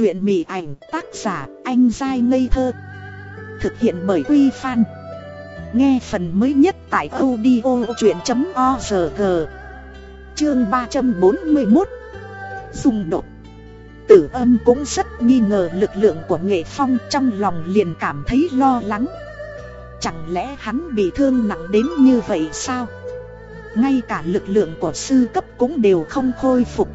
Chuyện mị ảnh tác giả anh dai ngây thơ, Thực hiện bởi Quy Phan. Nghe phần mới nhất tại audio chuyện.org Chương 341 Dùng đột. Tử âm cũng rất nghi ngờ lực lượng của nghệ phong trong lòng liền cảm thấy lo lắng. Chẳng lẽ hắn bị thương nặng đến như vậy sao? Ngay cả lực lượng của sư cấp cũng đều không khôi phục.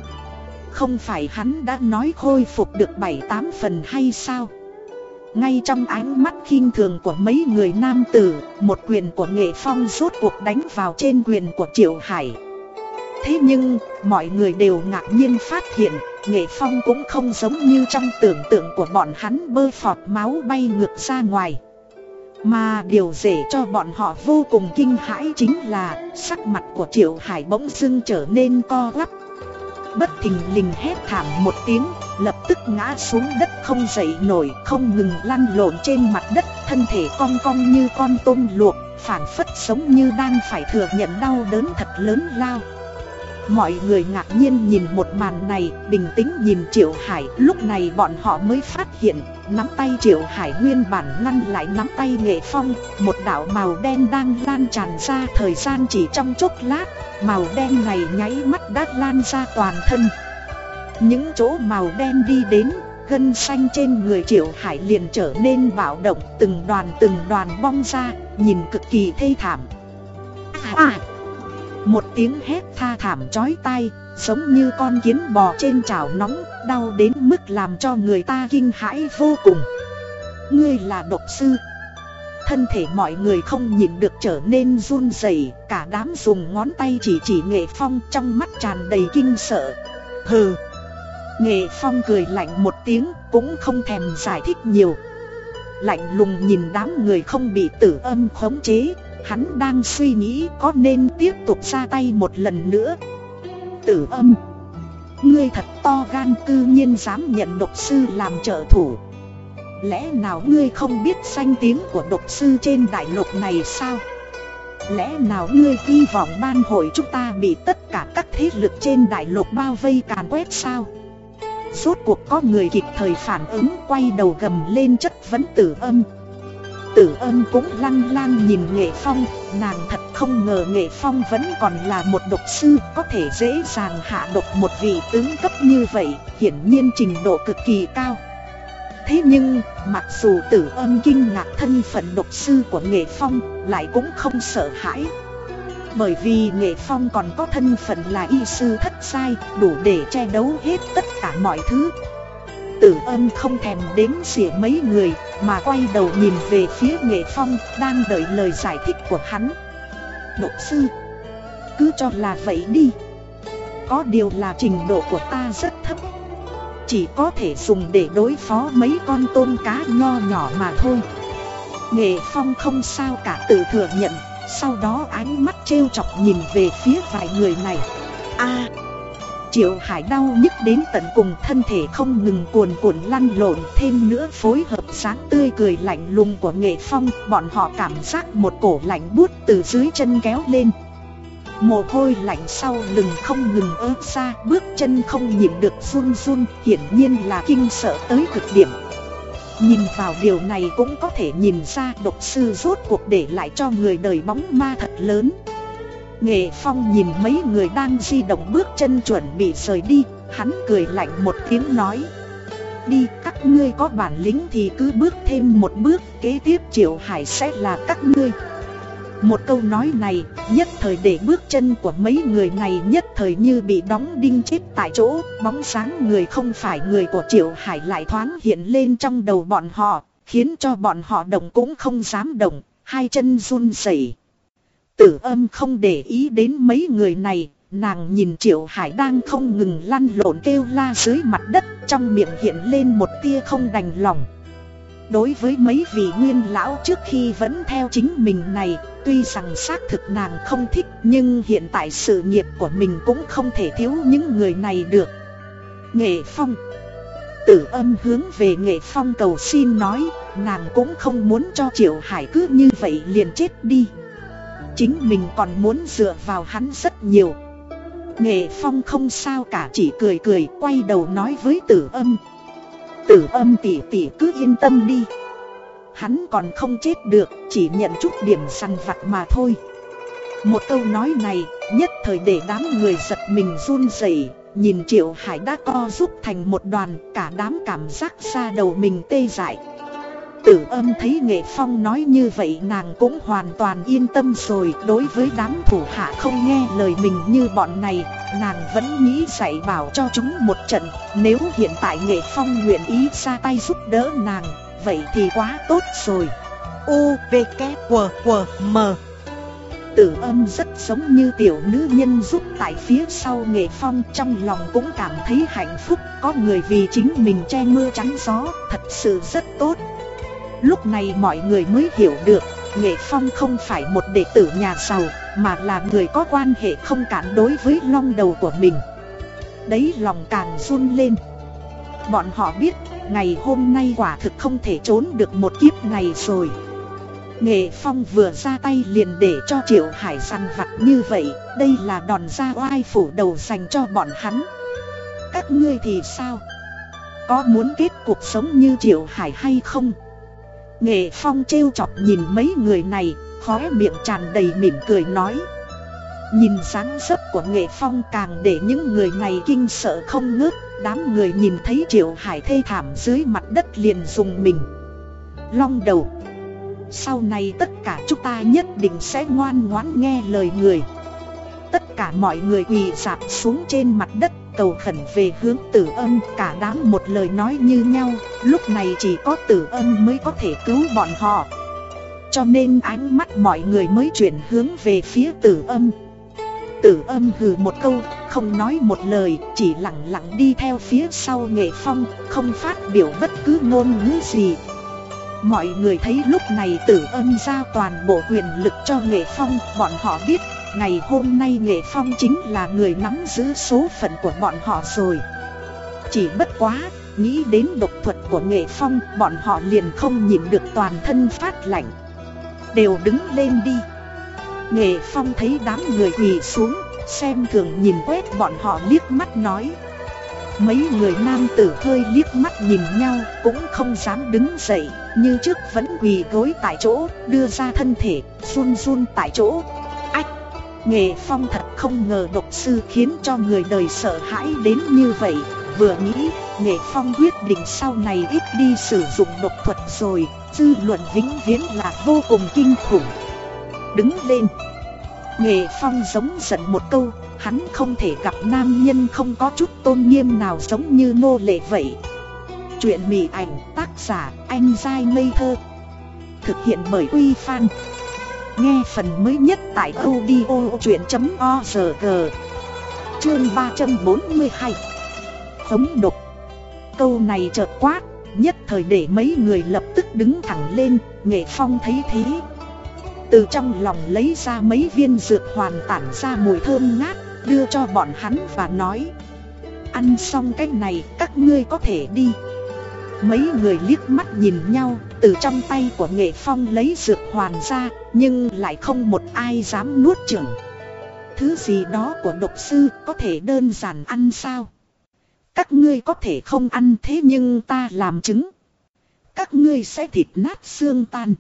Không phải hắn đã nói khôi phục được 7-8 phần hay sao? Ngay trong ánh mắt khinh thường của mấy người nam tử Một quyền của nghệ phong rốt cuộc đánh vào trên quyền của Triệu Hải. Thế nhưng, mọi người đều ngạc nhiên phát hiện Nghệ phong cũng không giống như trong tưởng tượng của bọn hắn bơ phọt máu bay ngược ra ngoài. Mà điều dễ cho bọn họ vô cùng kinh hãi chính là Sắc mặt của Triệu Hải bỗng dưng trở nên co lắp bất thình lình hét thảm một tiếng, lập tức ngã xuống đất không dậy nổi, không ngừng lăn lộn trên mặt đất, thân thể cong cong như con tôm luộc, phản phất sống như đang phải thừa nhận đau đớn thật lớn lao. Mọi người ngạc nhiên nhìn một màn này, bình tĩnh nhìn Triệu Hải, lúc này bọn họ mới phát hiện, nắm tay Triệu Hải nguyên bản ngăn lại nắm tay Nghệ Phong, một đạo màu đen đang lan tràn ra thời gian chỉ trong chốc lát, màu đen này nháy mắt đã lan ra toàn thân. Những chỗ màu đen đi đến, gân xanh trên người Triệu Hải liền trở nên bạo động, từng đoàn từng đoàn bong ra, nhìn cực kỳ thê thảm. À, à. Một tiếng hét tha thảm chói tai, giống như con kiến bò trên chảo nóng, đau đến mức làm cho người ta kinh hãi vô cùng. Ngươi là độc sư. Thân thể mọi người không nhìn được trở nên run rẩy, cả đám dùng ngón tay chỉ chỉ nghệ phong trong mắt tràn đầy kinh sợ. Hừ. Nghệ phong cười lạnh một tiếng, cũng không thèm giải thích nhiều. Lạnh lùng nhìn đám người không bị tử âm khống chế, Hắn đang suy nghĩ có nên tiếp tục ra tay một lần nữa. Tử âm. Ngươi thật to gan cư nhiên dám nhận độc sư làm trợ thủ. Lẽ nào ngươi không biết danh tiếng của độc sư trên đại lục này sao? Lẽ nào ngươi hy vọng ban hội chúng ta bị tất cả các thế lực trên đại lục bao vây càn quét sao? Rốt cuộc có người kịp thời phản ứng, quay đầu gầm lên chất vấn tử âm. Tử ân cũng lăng lăng nhìn Nghệ Phong, nàng thật không ngờ Nghệ Phong vẫn còn là một độc sư, có thể dễ dàng hạ độc một vị tướng cấp như vậy, hiển nhiên trình độ cực kỳ cao. Thế nhưng, mặc dù tử ân kinh ngạc thân phận độc sư của Nghệ Phong, lại cũng không sợ hãi. Bởi vì Nghệ Phong còn có thân phận là y sư thất sai, đủ để che đấu hết tất cả mọi thứ, Tử ân không thèm đếm xỉa mấy người, Mà quay đầu nhìn về phía nghệ phong, Đang đợi lời giải thích của hắn. Độ sư, Cứ cho là vậy đi. Có điều là trình độ của ta rất thấp. Chỉ có thể dùng để đối phó mấy con tôm cá nho nhỏ mà thôi. Nghệ phong không sao cả tự thừa nhận, Sau đó ánh mắt trêu chọc nhìn về phía vài người này. A Triệu Hải đau nhức đến tận cùng, thân thể không ngừng cuồn cuộn lăn lộn, thêm nữa phối hợp sáng tươi cười lạnh lùng của nghệ phong, Bọn họ cảm giác một cổ lạnh buốt từ dưới chân kéo lên. Mồ hôi lạnh sau lưng không ngừng ớt ra, Bước chân không nhịn được run run, Hiển nhiên là kinh sợ tới cực điểm. Nhìn vào điều này cũng có thể nhìn ra độc sư rốt cuộc để lại cho người đời bóng ma thật lớn. Nghệ Phong nhìn mấy người đang di động bước chân chuẩn bị rời đi, hắn cười lạnh một tiếng nói. Đi, các ngươi có bản lĩnh thì cứ bước thêm một bước, kế tiếp Triệu Hải sẽ là các ngươi. Một câu nói này, nhất thời để bước chân của mấy người này nhất thời như bị đóng đinh chết tại chỗ, bóng sáng người không phải người của Triệu Hải lại thoáng hiện lên trong đầu bọn họ, khiến cho bọn họ động cũng không dám động, hai chân run rẩy. Tử âm không để ý đến mấy người này, nàng nhìn Triệu Hải đang không ngừng lăn lộn kêu la dưới mặt đất, trong miệng hiện lên một tia không đành lòng. Đối với mấy vị nguyên lão trước khi vẫn theo chính mình này, tuy rằng xác thực nàng không thích nhưng hiện tại sự nghiệp của mình cũng không thể thiếu những người này được. Nghệ Phong Tử âm hướng về Nghệ Phong cầu xin nói, nàng cũng không muốn cho Triệu Hải cứ như vậy liền chết đi. Chính mình còn muốn dựa vào hắn rất nhiều. Nghệ Phong không sao cả, chỉ cười cười, quay đầu nói với tử âm. Tử âm tỷ tỷ cứ yên tâm đi. Hắn còn không chết được, Chỉ nhận chút điểm săn vặt mà thôi. Một câu nói này, nhất thời để đám người giật mình run rẩy, Nhìn Triệu Hải đã co giúp thành một đoàn, Cả đám cảm giác ra đầu mình tê dại. Tử âm thấy Nghệ Phong nói như vậy nàng cũng hoàn toàn yên tâm rồi Đối với đám thủ hạ không nghe lời mình như bọn này Nàng vẫn nghĩ dạy bảo cho chúng một trận Nếu hiện tại Nghệ Phong nguyện ý ra tay giúp đỡ nàng Vậy thì quá tốt rồi. U, V, K, W, W, M. Tử âm rất giống như tiểu nữ nhân giúp tại phía sau nghệ phong Trong lòng cũng cảm thấy hạnh phúc Có người vì chính mình che mưa chắn gió Thật sự rất tốt. Lúc này mọi người mới hiểu được, Nghệ Phong không phải một đệ tử nhà giàu, Mà là người có quan hệ không cản đối với long đầu của mình Đấy lòng càng run lên Bọn họ biết, ngày hôm nay quả thực không thể trốn được một kiếp này rồi Nghệ Phong vừa ra tay liền để cho Triệu Hải săn vặt như vậy, Đây là đòn ra oai phủ đầu dành cho bọn hắn Các ngươi thì sao? Có muốn kết cuộc sống như Triệu Hải hay không? Nghệ Phong trêu chọc nhìn mấy người này, Khóe miệng tràn đầy mỉm cười nói. Nhìn sáng dấp của Nghệ Phong càng để những người này kinh sợ không ngớt, Đám người nhìn thấy Triệu Hải thê thảm dưới mặt đất liền dùng mình. Long đầu. Sau này tất cả chúng ta nhất định sẽ ngoan ngoãn nghe lời người. Tất cả mọi người quỳ dạp xuống trên mặt đất cầu khẩn về hướng tử âm Cả đám một lời nói như nhau Lúc này chỉ có tử âm mới có thể cứu bọn họ Cho nên ánh mắt mọi người mới chuyển hướng về phía tử âm Tử âm hừ một câu, không nói một lời, chỉ lặng lặng đi theo phía sau nghệ phong, không phát biểu bất cứ ngôn ngữ gì. Mọi người thấy lúc này tử âm ra toàn bộ quyền lực cho nghệ phong, bọn họ biết, ngày hôm nay nghệ phong chính là người nắm giữ số phận của bọn họ rồi. Chỉ bất quá, nghĩ đến độc thuật của nghệ phong, bọn họ liền không nhìn được toàn thân phát lạnh. Đều đứng lên đi. Nghệ Phong thấy đám người quỳ xuống, xem thường nhìn quét bọn họ liếc mắt nói. Mấy người nam tử hơi liếc mắt nhìn nhau, cũng không dám đứng dậy, như trước vẫn quỳ gối tại chỗ, đưa ra thân thể, run run tại chỗ. Nghệ Phong thật không ngờ độc sư khiến cho người đời sợ hãi đến như vậy. Vừa nghĩ, Nghệ Phong quyết định sau này ít đi sử dụng độc thuật rồi, dư luận vĩnh viễn là vô cùng kinh khủng. Đứng lên. Nghệ Phong giống giận một câu Hắn không thể gặp nam nhân không có chút tôn nghiêm nào giống như nô lệ vậy. Chuyện mỉ ảnh tác giả anh dai ngây thơ. Thực hiện bởi Uy Fan Nghe phần mới nhất tại audiochuyện.org Chương 342 Khống độc. Câu này chợt quát, Nhất thời để mấy người lập tức đứng thẳng lên, Nghệ Phong thấy thế. Từ trong lòng lấy ra mấy viên dược hoàn tản ra mùi thơm ngát, Đưa cho bọn hắn và nói, Ăn xong cái này, các ngươi có thể đi. Mấy người liếc mắt nhìn nhau, Từ trong tay của nghệ phong lấy dược hoàn ra, Nhưng lại không một ai dám nuốt chửng. Thứ gì đó của độc sư có thể đơn giản ăn sao? Các ngươi có thể không ăn thế nhưng ta làm chứng. Các ngươi sẽ thịt nát xương tan.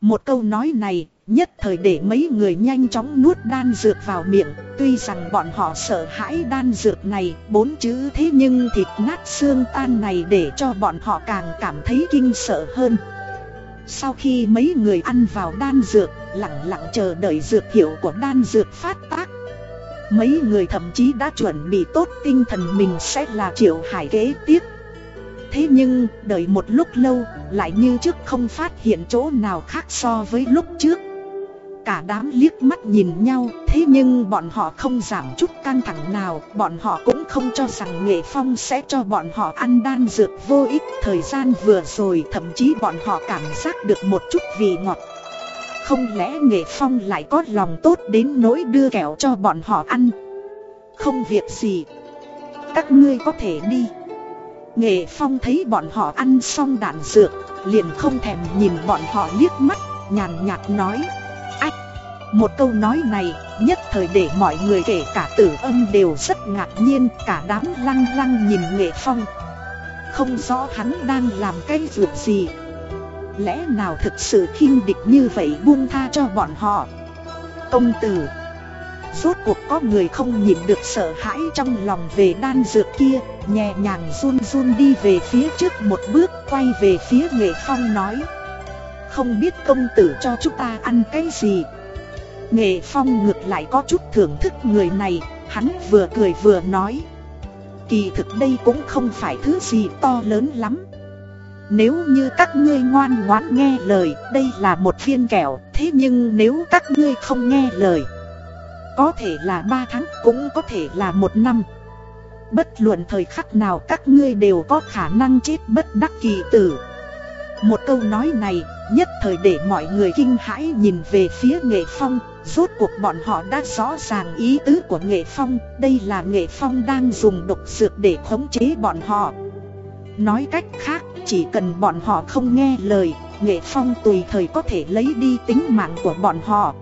Một câu nói này nhất thời để mấy người nhanh chóng nuốt đan dược vào miệng Tuy rằng bọn họ sợ hãi đan dược này bốn chữ thế nhưng thịt nát xương tan này để cho bọn họ càng cảm thấy kinh sợ hơn. Sau khi mấy người ăn vào đan dược lặng lặng chờ đợi dược hiệu của đan dược phát tác. Mấy người thậm chí đã chuẩn bị tốt tinh thần mình sẽ là triệu hải kế tiếp. Thế nhưng, đợi một lúc lâu, lại như trước không phát hiện chỗ nào khác so với lúc trước. Cả đám liếc mắt nhìn nhau, thế nhưng bọn họ không giảm chút căng thẳng nào Bọn họ cũng không cho rằng nghệ phong sẽ cho bọn họ ăn đan dược vô ích. Thời gian vừa rồi thậm chí bọn họ cảm giác được một chút vị ngọt. Không lẽ nghệ phong lại có lòng tốt đến nỗi đưa kẹo cho bọn họ ăn? Không việc gì. Các ngươi có thể đi. Nghệ Phong thấy bọn họ ăn xong đạn dược, liền không thèm nhìn bọn họ liếc mắt, nhàn nhạt nói. Một câu nói này, nhất thời để mọi người kể cả tử âm đều rất ngạc nhiên, cả đám lăng lăng nhìn Nghệ Phong. không rõ hắn đang làm cái việc gì. Lẽ nào thực sự khinh địch như vậy buông tha cho bọn họ? Công tử Rốt cuộc có người không nhịn được sợ hãi trong lòng về đan dược kia Nhẹ nhàng run run đi về phía trước một bước Quay về phía nghệ phong nói. Không biết công tử cho chúng ta ăn cái gì? Nghệ phong ngược lại có chút thưởng thức người này, Hắn vừa cười vừa nói. Kỳ thực đây cũng không phải thứ gì to lớn lắm. Nếu như các ngươi ngoan ngoãn nghe lời, Đây là một viên kẹo, Thế nhưng nếu các ngươi không nghe lời, Có thể là 3 tháng, cũng có thể là một năm. Bất luận thời khắc nào các ngươi đều có khả năng chết bất đắc kỳ tử. Một câu nói này, nhất thời để mọi người kinh hãi nhìn về phía nghệ phong. Rốt cuộc bọn họ đã rõ ràng ý tứ của nghệ phong Đây là nghệ phong đang dùng độc dược để khống chế bọn họ. Nói cách khác, chỉ cần bọn họ không nghe lời Nghệ phong tùy thời có thể lấy đi tính mạng của bọn họ.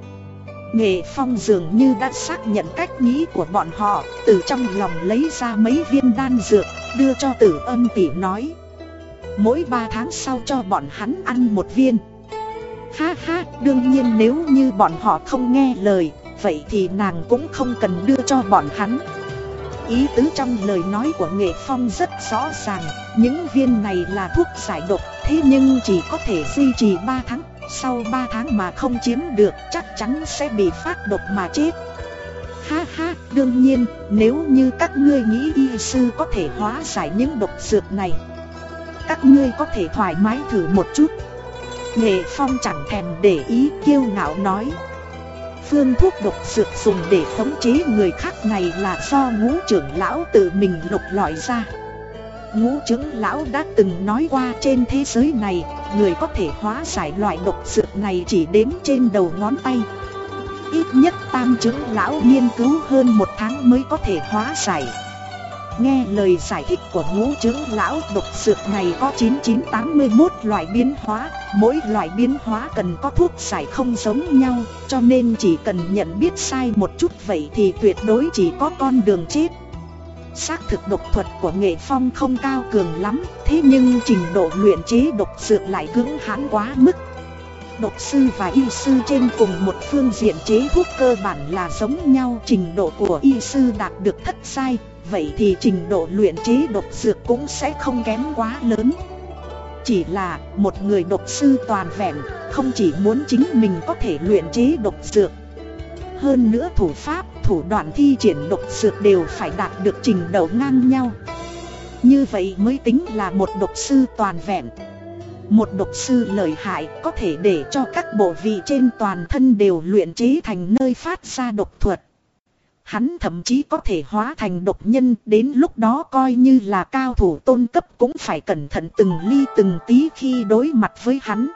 Nghệ phong dường như đã xác nhận cách nghĩ của bọn họ Từ trong lòng lấy ra mấy viên đan dược Đưa cho tử âm tỷ nói. Mỗi 3 tháng sau cho bọn hắn ăn một viên. Ha ha, đương nhiên nếu như bọn họ không nghe lời, vậy thì nàng cũng không cần đưa cho bọn hắn. Ý tứ trong lời nói của Nghệ Phong rất rõ ràng, những viên này là thuốc giải độc, thế nhưng chỉ có thể duy trì 3 tháng, sau 3 tháng mà không chiếm được chắc chắn sẽ bị phát độc mà chết. Ha ha, đương nhiên, nếu như các ngươi nghĩ y sư có thể hóa giải những độc dược này, các ngươi có thể thoải mái thử một chút. Nghệ Phong chẳng thèm để ý kiêu ngạo nói. Phương thuốc độc dược dùng để khống chế người khác này là do ngũ trưởng lão tự mình lục lọi ra. Ngũ trưởng lão đã từng nói qua trên thế giới này, Người có thể hóa giải loại độc dược này chỉ đếm trên đầu ngón tay. Ít nhất tam trưởng lão nghiên cứu hơn một tháng mới có thể hóa giải. Nghe lời giải thích của ngũ trưởng lão độc dược này có 9981 loại biến hóa, Mỗi loại biến hóa cần có thuốc giải không giống nhau, Cho nên chỉ cần nhận biết sai một chút vậy thì tuyệt đối chỉ có con đường chết. Xác thực độc thuật của nghệ phong không cao cường lắm, Thế nhưng trình độ luyện chế độc dược lại cứng hãn quá mức. Độc sư và y sư trên cùng một phương diện chế thuốc cơ bản là giống nhau, Trình độ của y sư đạt được thất sai vậy thì trình độ luyện chế độc dược cũng sẽ không kém quá lớn. Chỉ là một người độc sư toàn vẹn, không chỉ muốn chính mình có thể luyện chế độc dược. Hơn nữa thủ pháp, thủ đoạn thi triển độc dược đều phải đạt được trình độ ngang nhau. Như vậy mới tính là một độc sư toàn vẹn. Một độc sư lợi hại có thể để cho các bộ vị trên toàn thân đều luyện chế thành nơi phát ra độc thuật. Hắn thậm chí có thể hóa thành độc nhân đến lúc đó coi như là cao thủ tôn cấp cũng phải cẩn thận từng ly từng tí khi đối mặt với hắn.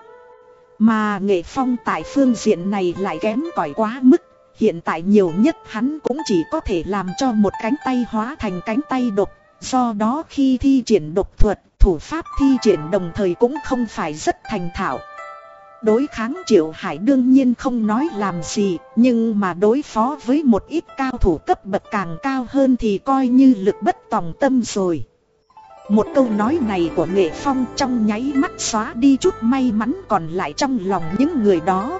Mà nghệ phong tại phương diện này lại kém cỏi quá mức. Hiện tại nhiều nhất hắn cũng chỉ có thể làm cho một cánh tay hóa thành cánh tay độc. Do đó khi thi triển độc thuật, thủ pháp thi triển đồng thời cũng không phải rất thành thạo. Đối kháng Triệu Hải đương nhiên không nói làm gì, nhưng mà đối phó với một ít cao thủ cấp bậc càng cao hơn thì coi như lực bất tòng tâm rồi. Một câu nói này của Nghệ Phong trong nháy mắt xóa đi chút may mắn còn lại trong lòng những người đó.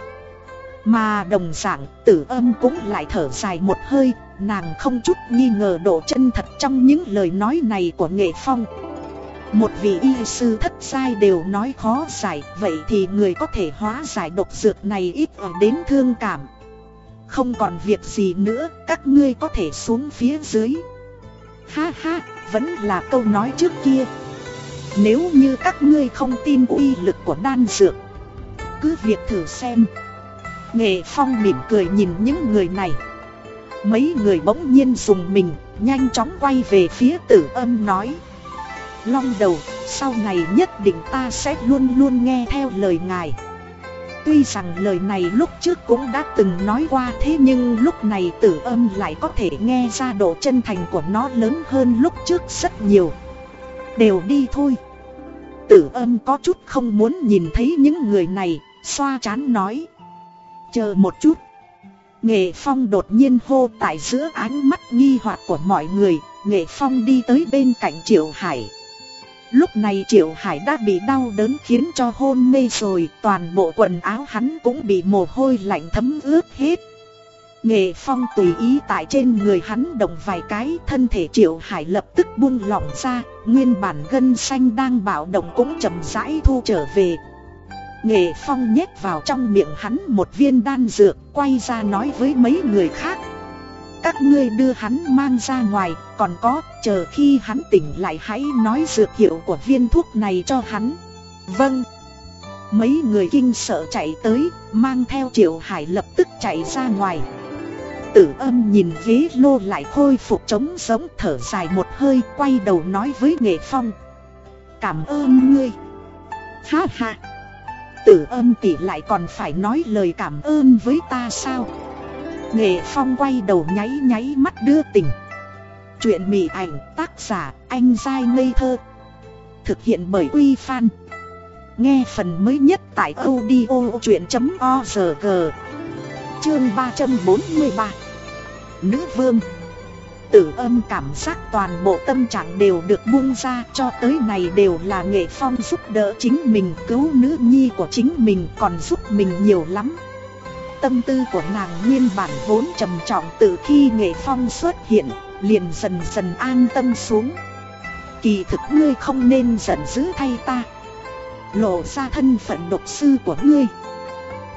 Mà đồng dạng tử âm cũng lại thở dài một hơi, nàng không chút nghi ngờ độ chân thật trong những lời nói này của Nghệ Phong. Một vị y sư thất sai đều nói khó giải, Vậy thì người có thể hóa giải độc dược này ít ở đến thương cảm. Không còn việc gì nữa, Các ngươi có thể xuống phía dưới. Ha ha, Vẫn là câu nói trước kia. Nếu như các ngươi không tin uy lực của đan dược, Cứ việc thử xem. Nghệ Phong mỉm cười nhìn những người này. Mấy người bỗng nhiên dùng mình, Nhanh chóng quay về phía tử âm nói long đầu, sau này nhất định ta sẽ luôn luôn nghe theo lời ngài. Tuy rằng lời này lúc trước cũng đã từng nói qua thế nhưng lúc này tử âm lại có thể nghe ra độ chân thành của nó lớn hơn lúc trước rất nhiều. Đều đi thôi. Tử âm có chút không muốn nhìn thấy những người này, xoa chán nói. Chờ một chút. Nghệ Phong đột nhiên hô tại giữa ánh mắt nghi hoặc của mọi người, Nghệ Phong đi tới bên cạnh Triệu Hải. Lúc này Triệu Hải đã bị đau đớn khiến cho hôn mê rồi, toàn bộ quần áo hắn cũng bị mồ hôi lạnh thấm ướt hết. Nghệ Phong tùy ý tại trên người hắn động vài cái, thân thể Triệu Hải lập tức buông lỏng ra, nguyên bản gân xanh đang bạo động cũng chậm rãi thu trở về. Nghệ Phong nhét vào trong miệng hắn một viên đan dược, quay ra nói với mấy người khác. Các ngươi đưa hắn mang ra ngoài, còn có, chờ khi hắn tỉnh lại hãy nói dược hiệu của viên thuốc này cho hắn. Vâng. Mấy người kinh sợ chạy tới, mang theo Triệu Hải lập tức chạy ra ngoài. Tử âm nhìn ghế lô lại khôi phục trống giống thở dài một hơi quay đầu nói với Nghệ Phong. Cảm ơn ngươi. Ha ha. Tử âm tỷ lại còn phải nói lời cảm ơn với ta sao? Nghệ Phong quay đầu nháy nháy mắt đưa tình. Chuyện mị ảnh tác giả anh dai ngây thơ. Thực hiện bởi Quy Phan. Nghe phần mới nhất tại audio chuyện.org Chương 343 Nữ vương Tử âm cảm giác toàn bộ tâm trạng đều được buông ra cho tới này đều là nghệ phong giúp đỡ chính mình, cứu nữ nhi của chính mình còn giúp mình nhiều lắm Tâm tư của nàng nguyên bản vốn trầm trọng từ khi nghệ phong xuất hiện, liền dần dần an tâm xuống. Kỳ thực ngươi không nên giận dữ thay ta. Lộ ra thân phận độc sư của ngươi.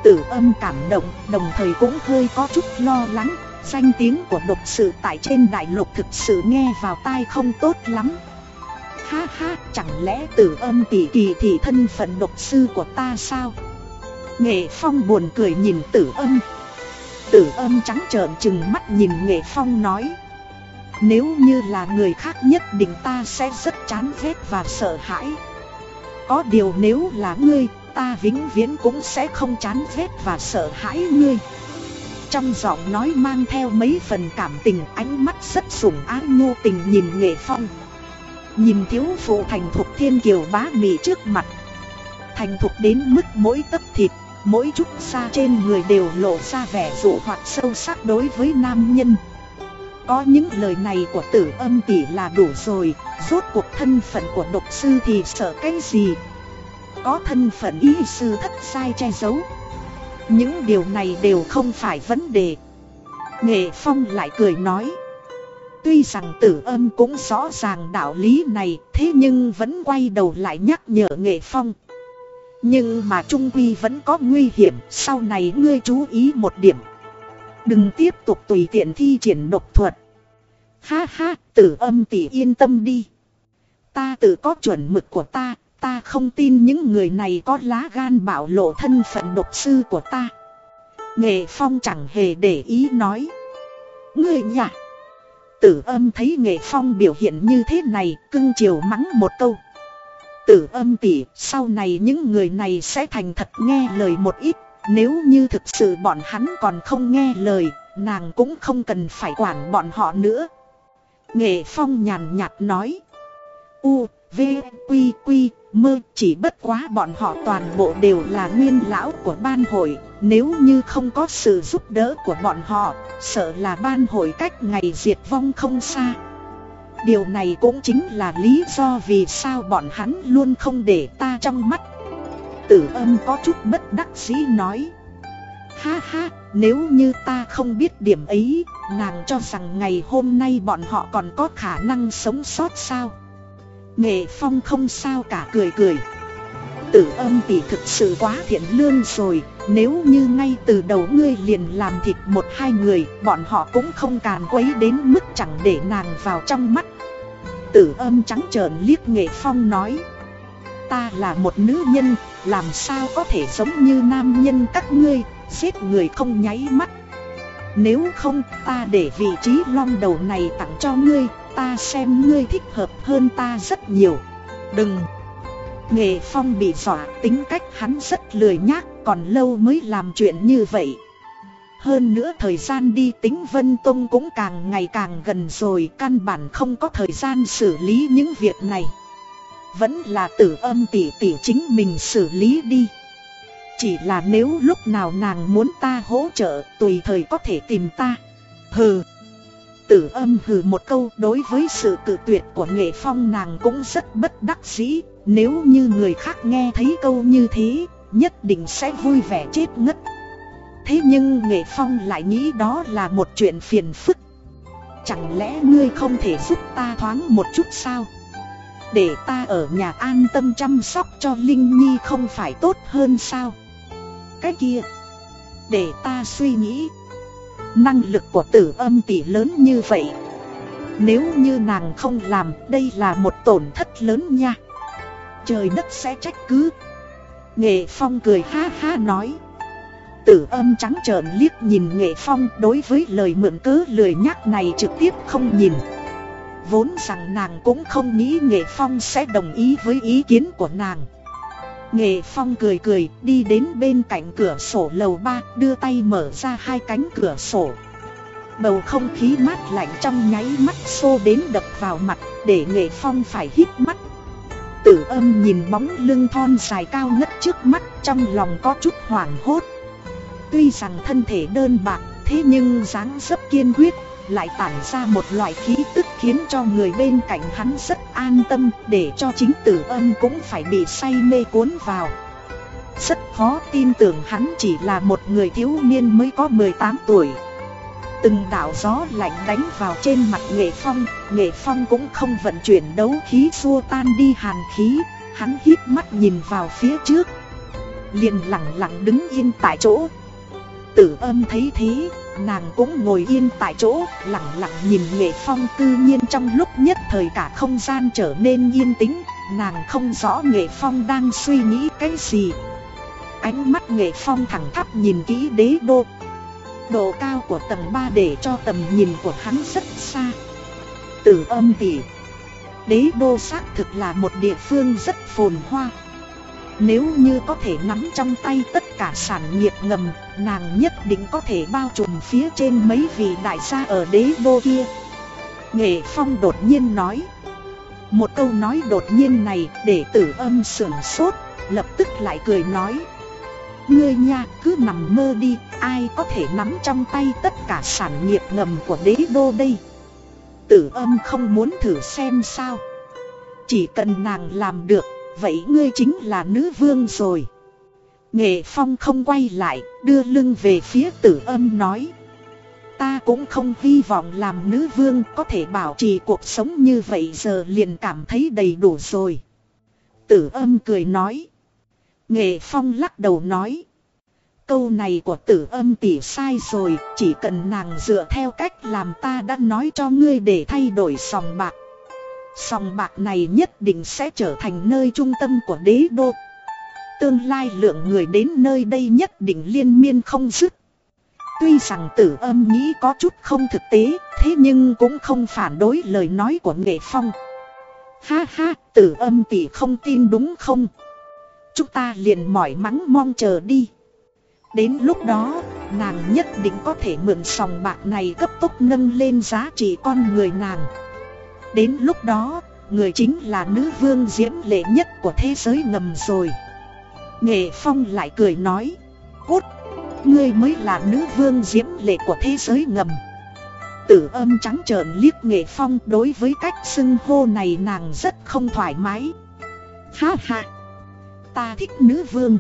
Tử âm cảm động, đồng thời cũng hơi có chút lo lắng. Danh tiếng của độc sự tại trên đại lục thực sự nghe vào tai không tốt lắm. Ha ha, chẳng lẽ tử âm tỷ kỳ thì thân phận độc sư của ta sao? Nghệ phong buồn cười nhìn tử âm. Tử âm trắng trợn chừng mắt nhìn nghệ phong nói. Nếu như là người khác nhất định ta sẽ rất chán ghét và sợ hãi. Có điều nếu là ngươi, ta vĩnh viễn cũng sẽ không chán ghét và sợ hãi ngươi. Trong giọng nói mang theo mấy phần cảm tình, ánh mắt rất sủng ái nhu tình nhìn nghệ phong. Nhìn thiếu phụ thành thục thiên kiều bá mị trước mặt. Thành thục đến mức mỗi tấc thịt. Mỗi chút xa trên người đều lộ ra vẻ dụ hoặc sâu sắc đối với nam nhân. Có những lời này của tử âm tỷ là đủ rồi, Rốt cuộc thân phận của độc sư thì sợ cái gì? Có thân phận ý sư thất sai che giấu. Những điều này đều không phải vấn đề. Nghệ Phong lại cười nói, Tuy rằng tử âm cũng rõ ràng đạo lý này, Thế nhưng vẫn quay đầu lại nhắc nhở Nghệ Phong nhưng mà Trung Quy vẫn có nguy hiểm Sau này ngươi chú ý một điểm Đừng tiếp tục tùy tiện thi triển độc thuật Ha ha tử âm tỷ yên tâm đi Ta tự có chuẩn mực của ta Ta không tin những người này có lá gan bảo lộ thân phận độc sư của ta. Nghệ Phong chẳng hề để ý nói. ngươi nhả Tử âm thấy Nghệ Phong biểu hiện như thế này, cưng chiều mắng một câu. Tử âm tỉ, sau này những người này sẽ thành thật nghe lời một ít. Nếu như thực sự bọn hắn còn không nghe lời, nàng cũng không cần phải quản bọn họ nữa. Nghệ Phong nhàn nhạt nói. U, V, Quy, Quy, Mơ chỉ bất quá bọn họ toàn bộ đều là nguyên lão của ban hội Nếu như không có sự giúp đỡ của bọn họ Sợ là ban hội cách ngày diệt vong không xa Điều này cũng chính là lý do vì sao bọn hắn luôn không để ta trong mắt. Tử âm có chút bất đắc dĩ nói. Ha ha, nếu như ta không biết điểm ấy Nàng cho rằng ngày hôm nay bọn họ còn có khả năng sống sót sao? Nghệ Phong không sao cả cười cười. Tử âm tỷ thực sự quá thiện lương rồi nếu như ngay từ đầu ngươi liền làm thịt một hai người, Bọn họ cũng không càn quấy đến mức chẳng để nàng vào trong mắt. Tử âm trắng trợn liếc Nghệ Phong nói, Ta là một nữ nhân, Làm sao có thể giống như nam nhân các ngươi, Giết người không nháy mắt. Nếu không, ta để vị trí long đầu này tặng cho ngươi, ta xem ngươi thích hợp hơn ta rất nhiều. Đừng Nghệ Phong bị dọa, tính cách hắn rất lười nhác, còn lâu mới làm chuyện như vậy. Hơn nữa thời gian đi tính Vân Tông cũng càng ngày càng gần rồi, Căn bản không có thời gian xử lý những việc này. Vẫn là tử âm tỷ tỷ chính mình xử lý đi. Chỉ là nếu lúc nào nàng muốn ta hỗ trợ, tùy thời có thể tìm ta. Hừ Tử âm hừ một câu, đối với sự tự tuyệt của nghệ phong nàng cũng rất bất đắc dĩ. Nếu như người khác nghe thấy câu như thế, Nhất định sẽ vui vẻ chết ngất. Thế nhưng nghệ phong lại nghĩ đó là một chuyện phiền phức. Chẳng lẽ ngươi không thể giúp ta thoáng một chút sao? Để ta ở nhà an tâm chăm sóc cho Linh Nhi không phải tốt hơn sao? Cái kia, Để ta suy nghĩ. Năng lực của tử âm tỷ lớn như vậy. Nếu như nàng không làm, đây là một tổn thất lớn nha. Trời đất sẽ trách cứ. Nghệ Phong cười ha ha nói. Tử âm trắng trợn liếc nhìn Nghệ Phong đối với lời mượn cớ lười nhắc này trực tiếp không nhìn. Vốn rằng nàng cũng không nghĩ Nghệ Phong sẽ đồng ý với ý kiến của nàng. Nghệ Phong cười cười, đi đến bên cạnh cửa sổ lầu ba, đưa tay mở ra hai cánh cửa sổ. Bầu không khí mát lạnh trong nháy mắt xô đến đập vào mặt, để Nghệ Phong phải hít mắt. Tử âm nhìn bóng lưng thon dài cao ngất trước mắt, trong lòng có chút hoảng hốt. Tuy rằng thân thể đơn bạc, thế nhưng dáng dấp kiên quyết lại tản ra một loại khí tức khiến cho người bên cạnh hắn rất an tâm để cho chính tử âm cũng phải bị say mê cuốn vào. Rất khó tin tưởng hắn chỉ là một người thiếu niên mới có 18 tuổi. Từng đạo gió lạnh đánh vào trên mặt nghệ phong, nghệ phong cũng không vận chuyển đấu khí xua tan đi hàn khí, hắn hít mắt nhìn vào phía trước. liền lặng lặng đứng yên tại chỗ. Tử âm thấy thế, nàng cũng ngồi yên tại chỗ, lặng lặng nhìn nghệ phong cư nhiên trong lúc nhất thời cả không gian trở nên yên tĩnh, nàng không rõ nghệ phong đang suy nghĩ cái gì. Ánh mắt nghệ phong thẳng thắp nhìn kỹ đế đô. Độ cao của tầng 3 để cho tầm nhìn của hắn rất xa. từ âm tỉ. Đế đô xác thực là một địa phương rất phồn hoa. Nếu như có thể nắm trong tay tất cả sản nghiệp ngầm, nàng nhất định có thể bao trùm phía trên mấy vị đại gia ở đế đô kia. Nghệ Phong đột nhiên nói. Một câu nói đột nhiên này để tử âm sưởng sốt, lập tức lại cười nói. Ngươi nha, cứ nằm mơ đi, ai có thể nắm trong tay tất cả sản nghiệp ngầm của đế đô đây. Tử âm không muốn thử xem sao. Chỉ cần nàng làm được, vậy ngươi chính là nữ vương rồi. Nghệ Phong không quay lại, đưa lưng về phía tử âm nói. Ta cũng không hy vọng làm nữ vương có thể bảo trì cuộc sống như vậy giờ liền cảm thấy đầy đủ rồi. Tử âm cười nói. Nghệ Phong lắc đầu nói. Câu này của tử âm tỉ sai rồi, chỉ cần nàng dựa theo cách làm ta đã nói cho ngươi để thay đổi sòng bạc. Sòng bạc này nhất định sẽ trở thành nơi trung tâm của đế đô. Tương lai lượng người đến nơi đây nhất định liên miên không dứt. Tuy rằng tử âm nghĩ có chút không thực tế, thế nhưng cũng không phản đối lời nói của nghệ phong. Ha ha, tử âm tỷ không tin đúng không? Chúng ta liền mỏi mắng mong chờ đi. Đến lúc đó, nàng nhất định có thể mượn sòng bạc này cấp tốc nâng lên giá trị con người nàng. Đến lúc đó, người chính là nữ vương diễm lệ nhất của thế giới ngầm rồi. Nghệ Phong lại cười nói, cút, ngươi mới là nữ vương diễm lệ của thế giới ngầm. Tử âm trắng trợn liếc Nghệ Phong đối với cách xưng hô này nàng rất không thoải mái. Ha ha, ta thích nữ vương.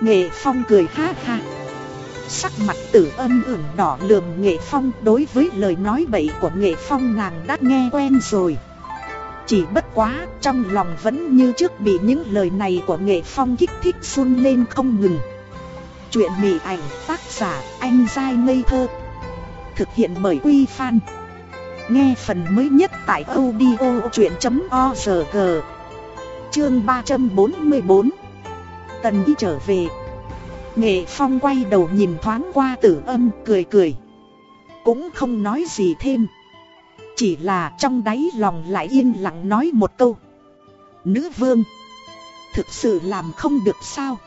Nghệ Phong cười ha ha. Sắc mặt tử âm ửng đỏ lườm Nghệ Phong, đối với lời nói bậy của Nghệ Phong nàng đã nghe quen rồi. Chỉ bất quá, trong lòng vẫn như trước bị những lời này của Nghệ Phong kích thích run lên không ngừng. Chuyện mị ảnh tác giả anh dai ngây thơ. Thực hiện bởi Quy Phan. Nghe phần mới nhất tại audio chuyện.org Chương 344 Tần đi trở về Nghệ Phong quay đầu nhìn thoáng qua tử âm, cười cười. Cũng không nói gì thêm. Chỉ là trong đáy lòng lại yên lặng nói một câu. Nữ vương, Thực sự làm không được sao?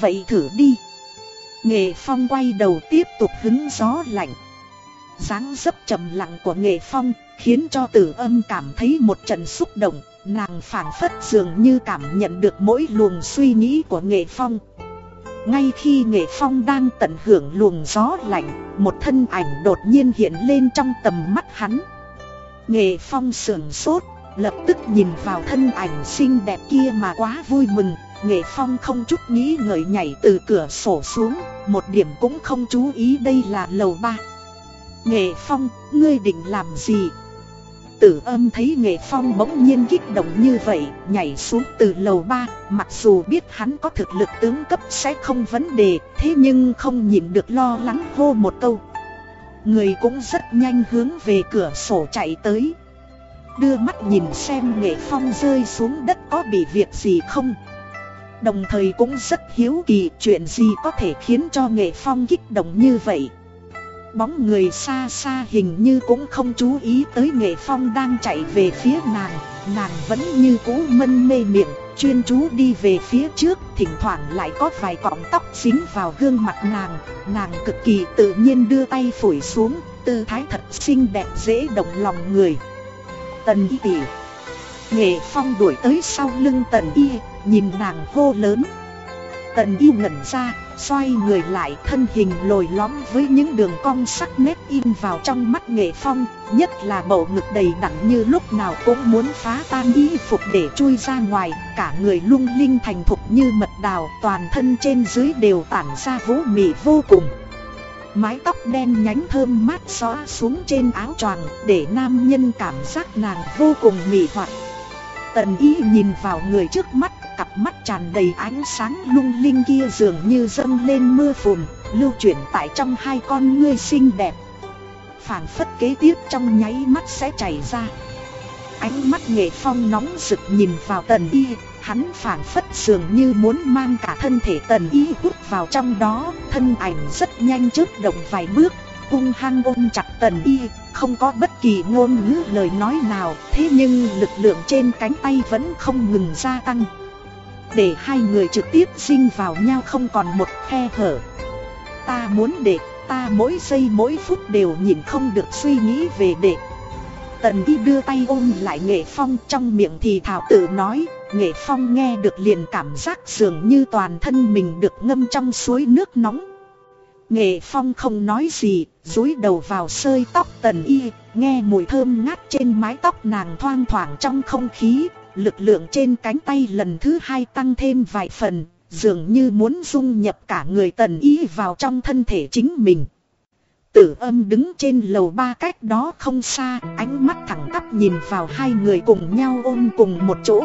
Vậy thử đi. Nghệ Phong quay đầu tiếp tục hứng gió lạnh. Dáng dấp trầm lặng của Nghệ Phong Khiến cho tử âm cảm thấy một trận xúc động. Nàng phảng phất dường như cảm nhận được mỗi luồng suy nghĩ của Nghệ Phong. Ngay khi nghệ phong đang tận hưởng luồng gió lạnh Một thân ảnh đột nhiên hiện lên trong tầm mắt hắn. Nghệ phong sườn sốt Lập tức nhìn vào thân ảnh xinh đẹp kia mà quá vui mừng. Nghệ phong không chút nghĩ ngợi nhảy từ cửa sổ xuống Một điểm cũng không chú ý đây là lầu ba. Nghệ phong, ngươi định làm gì? Tử âm thấy nghệ phong bỗng nhiên kích động như vậy, Nhảy xuống từ lầu ba, Mặc dù biết hắn có thực lực tướng cấp sẽ không vấn đề, Thế nhưng không nhịn được lo lắng hô một câu. Người cũng rất nhanh hướng về cửa sổ chạy tới. Đưa mắt nhìn xem nghệ phong rơi xuống đất có bị việc gì không. Đồng thời cũng rất hiếu kỳ chuyện gì có thể khiến cho nghệ phong kích động như vậy. Bóng người xa xa hình như cũng không chú ý tới nghệ phong đang chạy về phía nàng. Nàng vẫn như cũ mân mê miệng, Chuyên chú đi về phía trước, Thỉnh thoảng lại có vài cọng tóc dính vào gương mặt nàng. Nàng cực kỳ tự nhiên đưa tay phủi xuống, Tư thái thật xinh đẹp dễ động lòng người. Tần y tỉ Nghệ phong đuổi tới sau lưng tần y, Nhìn nàng hô lớn. Tần y ngẩn ra, Xoay người lại thân hình lồi lõm với những đường cong sắc nét in vào trong mắt nghệ phong, Nhất là bầu ngực đầy đặn như lúc nào cũng muốn phá tan y phục để chui ra ngoài, Cả người lung linh thành thục như mật đào, Toàn thân trên dưới đều tản ra vũ mị vô cùng. Mái tóc đen nhánh thơm mát xóa xuống trên áo choàng, Để nam nhân cảm giác nàng vô cùng mị hoặc. Tần Y nhìn vào người trước mắt Cặp mắt tràn đầy ánh sáng lung linh kia dường như dâng lên mưa phùn, Lưu chuyển tại trong hai con ngươi xinh đẹp. Phản phất kế tiếp trong nháy mắt sẽ chảy ra. Ánh mắt nghệ phong nóng rực nhìn vào tần y, Hắn phản phất dường như muốn mang cả thân thể tần y hút vào trong đó, Thân ảnh rất nhanh trước động vài bước, hung hăng ôm chặt tần y, Không có bất kỳ ngôn ngữ lời nói nào, Thế nhưng lực lượng trên cánh tay vẫn không ngừng gia tăng để hai người trực tiếp sinh vào nhau không còn một khe hở. Ta muốn để ta mỗi giây mỗi phút đều nhìn không được suy nghĩ về đệ Tần đi đưa tay ôm lại nghệ phong trong miệng thì thảo tự nói Nghệ phong nghe được liền cảm giác dường như toàn thân mình được ngâm trong suối nước nóng. Nghệ phong không nói gì, dúi đầu vào sơi tóc tần y Nghe mùi thơm ngát trên mái tóc nàng thoang thoảng trong không khí lực lượng trên cánh tay lần thứ hai tăng thêm vài phần, dường như muốn dung nhập cả người tần ý vào trong thân thể chính mình. Tử âm đứng trên lầu ba cách đó không xa, ánh mắt thẳng tắp nhìn vào hai người cùng nhau ôm cùng một chỗ.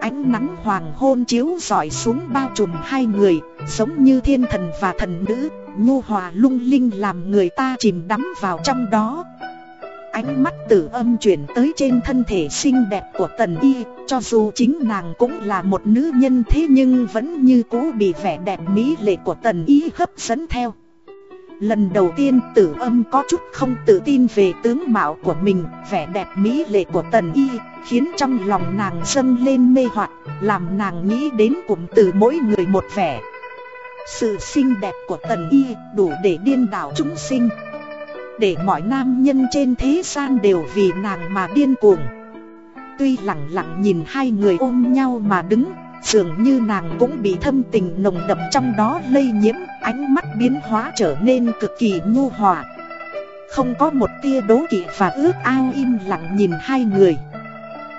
Ánh nắng hoàng hôn chiếu rọi xuống bao trùm hai người, giống như thiên thần và thần nữ, nhu hòa lung linh làm người ta chìm đắm vào trong đó. Ánh mắt tử âm chuyển tới trên thân thể xinh đẹp của tần y, Cho dù chính nàng cũng là một nữ nhân thế nhưng vẫn như cũ bị vẻ đẹp mỹ lệ của tần y hấp dẫn theo. Lần đầu tiên tử âm có chút không tự tin về tướng mạo của mình, Vẻ đẹp mỹ lệ của tần y, khiến trong lòng nàng dâng lên mê hoặc, Làm nàng nghĩ đến cụm từ mỗi người một vẻ. Sự xinh đẹp của tần y đủ để điên đảo chúng sinh để mọi nam nhân trên thế gian đều vì nàng mà điên cuồng. Tuy lặng lặng nhìn hai người ôm nhau mà đứng, Dường như nàng cũng bị thâm tình nồng đậm trong đó lây nhiễm, Ánh mắt biến hóa trở nên cực kỳ nhu hòa. Không có một tia đố kỵ và ước ao im lặng nhìn hai người.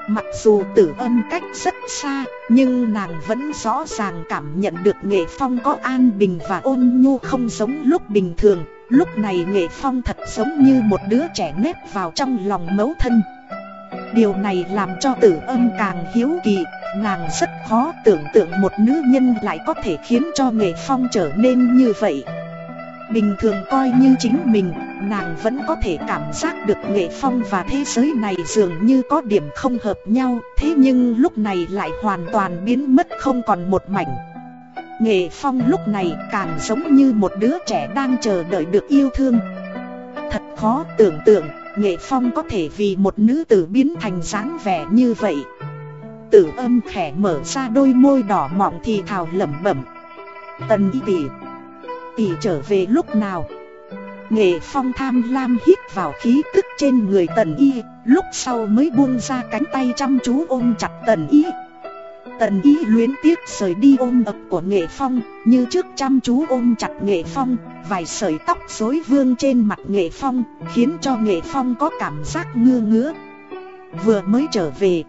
Mặc dù tử âm cách rất xa, Nhưng nàng vẫn rõ ràng cảm nhận được nghệ phong có an bình và ôn nhu không giống lúc bình thường. Lúc này nghệ phong thật giống như một đứa trẻ nếp vào trong lòng mẫu thân. Điều này làm cho tử âm càng hiếu kỳ Nàng rất khó tưởng tượng một nữ nhân lại có thể khiến cho nghệ phong trở nên như vậy. Bình thường coi như chính mình, nàng vẫn có thể cảm giác được nghệ phong và thế giới này dường như có điểm không hợp nhau Thế nhưng lúc này lại hoàn toàn biến mất không còn một mảnh. Nghệ Phong lúc này càng giống như một đứa trẻ đang chờ đợi được yêu thương. Thật khó tưởng tượng, Nghệ Phong có thể vì một nữ tử biến thành dáng vẻ như vậy. Tử âm khẽ mở ra đôi môi đỏ mọng thì thào lẩm bẩm. Tần y tỷ Tỷ trở về lúc nào? Nghệ Phong tham lam hít vào khí tức trên người tần y, Lúc sau mới buông ra cánh tay chăm chú ôm chặt tần y. Tần ý luyến tiếc rời đi ôm ập của nghệ phong, Như trước chăm chú ôm chặt nghệ phong, Vài sợi tóc rối vương trên mặt nghệ phong, Khiến cho nghệ phong có cảm giác ngưa ngứa. Vừa mới trở về,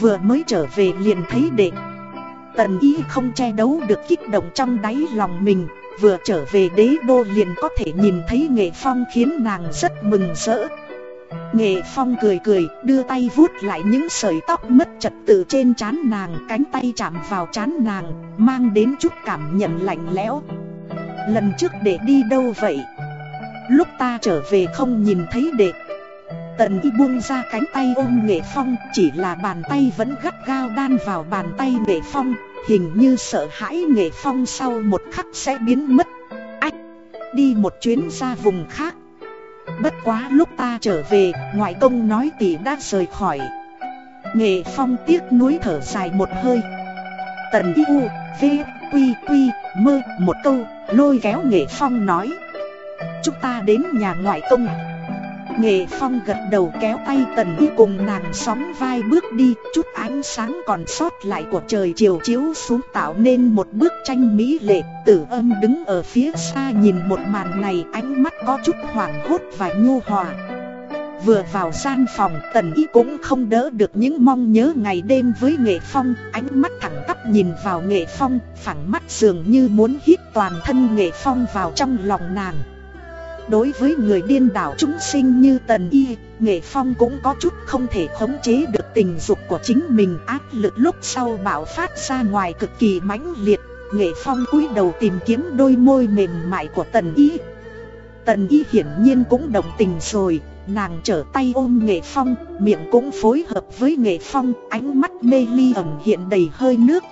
Vừa mới trở về liền thấy đệ. Tần ý không che đấu được kích động trong đáy lòng mình, Vừa trở về đế đô liền có thể nhìn thấy nghệ phong khiến nàng rất mừng rỡ. Nghệ Phong cười cười, đưa tay vuốt lại những sợi tóc mất trật tự trên trán nàng, cánh tay chạm vào trán nàng, mang đến chút cảm nhận lạnh lẽo. Lần trước để đi đâu vậy? Lúc ta trở về không nhìn thấy đệ. Tần y buông ra cánh tay ôm Nghệ Phong, chỉ là bàn tay vẫn gắt gao đan vào bàn tay Nghệ Phong, hình như sợ hãi Nghệ Phong sau một khắc sẽ biến mất. Ách, đi một chuyến ra vùng khác Bất quá lúc ta trở về, ngoại công nói tỷ đã rời khỏi. Nghệ phong tiếc nuối thở dài một hơi. Tần u, v, quy quy, mơ, một câu, lôi kéo nghệ phong nói. Chúng ta đến nhà ngoại công. Nghệ Phong gật đầu kéo tay Tần Y cùng nàng sóng vai bước đi, Chút ánh sáng còn sót lại của trời chiều chiếu xuống tạo nên một bức tranh mỹ lệ. Tử âm đứng ở phía xa nhìn một màn này, ánh mắt có chút hoảng hốt và nhu hòa. Vừa vào gian phòng, Tần Y cũng không đỡ được những mong nhớ ngày đêm với Nghệ Phong. Ánh mắt thẳng tắp nhìn vào Nghệ Phong, phẳng mắt dường như muốn hít toàn thân Nghệ Phong vào trong lòng nàng. Đối với người điên đảo chúng sinh như Tần Y, Nghệ Phong cũng có chút không thể khống chế được tình dục của chính mình áp lực lúc sau bạo phát ra ngoài cực kỳ mãnh liệt. Nghệ Phong cúi đầu tìm kiếm đôi môi mềm mại của Tần Y. Tần Y hiển nhiên cũng đồng tình rồi, nàng trở tay ôm Nghệ Phong, miệng cũng phối hợp với Nghệ Phong, ánh mắt mê ly ẩn hiện đầy hơi nước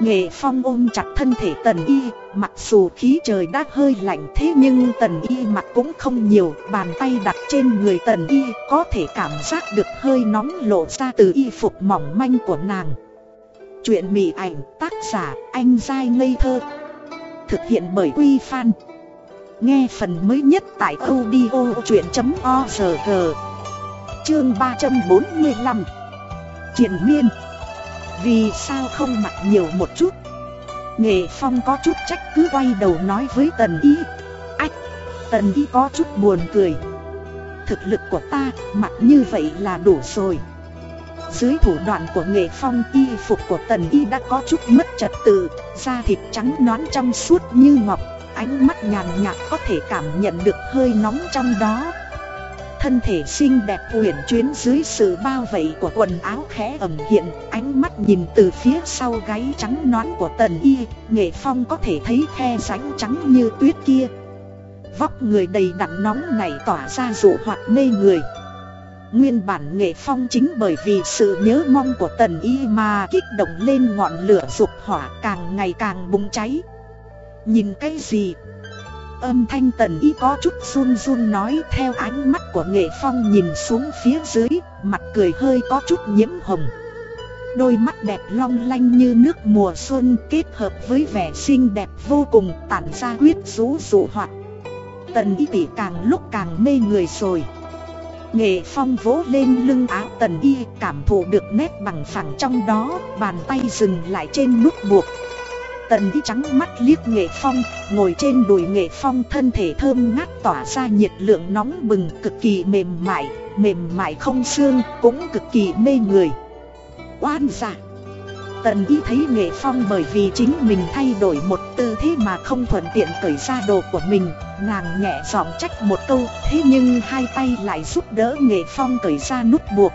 Nghệ Phong ôm chặt thân thể Tần Y, mặc dù khí trời đã hơi lạnh thế nhưng Tần Y mặc cũng không nhiều, bàn tay đặt trên người Tần Y có thể cảm giác được hơi nóng lộ ra từ y phục mỏng manh của nàng. Chuyện mị ảnh tác giả anh dai ngây thơ. Thực hiện bởi Quy Phan. Nghe phần mới nhất tại audio chuyện.org Chương 345 Triển miên vì sao không mặc nhiều một chút? Nghệ Phong có chút trách cứ quay đầu nói với Tần Y. Ách, Tần Y có chút buồn cười. Thực lực của ta, mặc như vậy là đủ rồi. Dưới thủ đoạn của Nghệ Phong, y phục của Tần Y đã có chút mất trật tự. Da thịt trắng nón trong suốt như ngọc. Ánh mắt nhàn nhạt có thể cảm nhận được hơi nóng trong đó. Thân thể xinh đẹp uyển chuyến dưới sự bao vây của quần áo khẽ ẩm hiện, Ánh mắt nhìn từ phía sau gáy trắng nõn của tần y, Nghệ phong có thể thấy khe rãnh trắng như tuyết kia. Vóc người đầy đặn nóng này tỏa ra dụ hoạt mê người. Nguyên bản nghệ phong chính bởi vì sự nhớ mong của tần y mà kích động lên ngọn lửa dục hỏa càng ngày càng bùng cháy. Nhìn cái gì? Âm thanh tần y có chút run run nói theo ánh mắt của nghệ phong nhìn xuống phía dưới, mặt cười hơi có chút nhiễm hồng. Đôi mắt đẹp long lanh như nước mùa xuân kết hợp với vẻ xinh đẹp vô cùng tản ra huyết rú dụ hoạt. Tần y tỷ càng lúc càng mê người rồi. Nghệ phong vỗ lên lưng áo tần y cảm thụ được nét bằng phẳng trong đó, bàn tay dừng lại trên nút buộc. Tần y trắng mắt liếc nghệ phong, ngồi trên đùi nghệ phong thân thể thơm ngát tỏa ra nhiệt lượng nóng bừng cực kỳ mềm mại, mềm mại không xương, cũng cực kỳ mê người. Oan giả! Tần y thấy nghệ phong bởi vì chính mình thay đổi một tư thế mà không thuận tiện cởi ra đồ của mình, nàng nhẹ giọng trách một câu, thế nhưng hai tay lại giúp đỡ nghệ phong cởi ra nút buộc,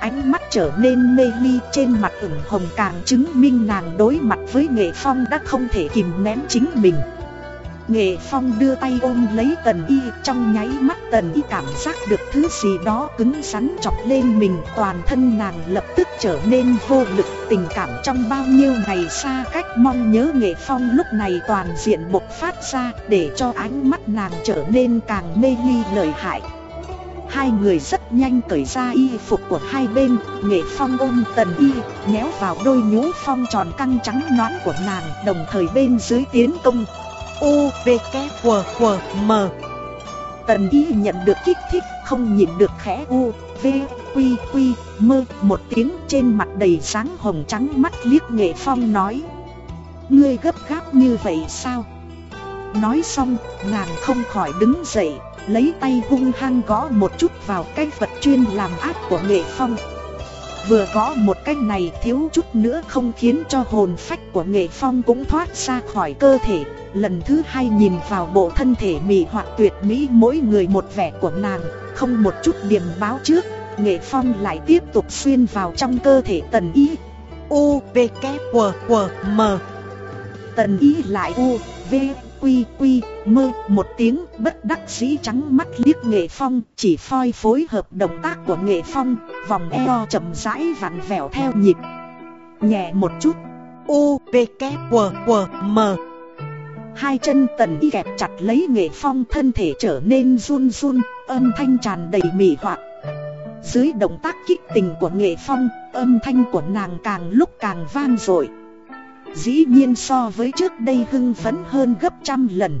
ánh mắt trở nên mê ly trên mặt ửng hồng càng chứng minh nàng đối mặt với nghệ phong đã không thể kìm nén chính mình. Nghệ Phong đưa tay ôm lấy Tần Y, Trong nháy mắt Tần Y cảm giác được thứ gì đó cứng rắn chọc lên mình, Toàn thân nàng lập tức trở nên vô lực, Tình cảm trong bao nhiêu ngày xa cách mong nhớ Nghệ Phong lúc này toàn diện bộc phát ra Để cho ánh mắt nàng trở nên càng mê ly lợi hại. Hai người rất nhanh cởi ra y phục của hai bên Nghệ phong ôm tần y Nhéo vào đôi nhũ phong tròn căng trắng nõn của nàng Đồng thời bên dưới tiến công. U, V, K, W, W, M. Tần y nhận được kích thích không nhịn được khẽ U, V, Quy, Quy, Mơ Một tiếng trên mặt đầy sáng hồng trắng mắt liếc nghệ phong nói. Ngươi gấp gáp như vậy sao? Nói xong, nàng không khỏi đứng dậy. Lấy tay hung hăng gõ một chút vào cái vật chuyên làm ác của nghệ phong. Vừa gõ một cái này thiếu chút nữa không khiến cho hồn phách của nghệ phong cũng thoát ra khỏi cơ thể. Lần thứ hai nhìn vào bộ thân thể mị hoặc tuyệt mỹ mỗi người một vẻ của nàng Không một chút điểm báo trước Nghệ phong lại tiếp tục xuyên vào trong cơ thể tần ý U, V, K, W, W, M. Tần ý lại U, V, quy quy, mơ, một tiếng, bất đắc dĩ trắng mắt liếc nghệ phong, chỉ phoi phối hợp động tác của nghệ phong, vòng eo chậm rãi vặn vẹo theo nhịp. Nhẹ một chút. U, v, k q q m. Hai chân tần y kẹp chặt lấy nghệ phong, thân thể trở nên run run, âm thanh tràn đầy mỉ hoạt. dưới động tác kích tình của nghệ phong, âm thanh của nàng càng lúc càng vang dội. Dĩ nhiên so với trước đây hưng phấn hơn gấp trăm lần.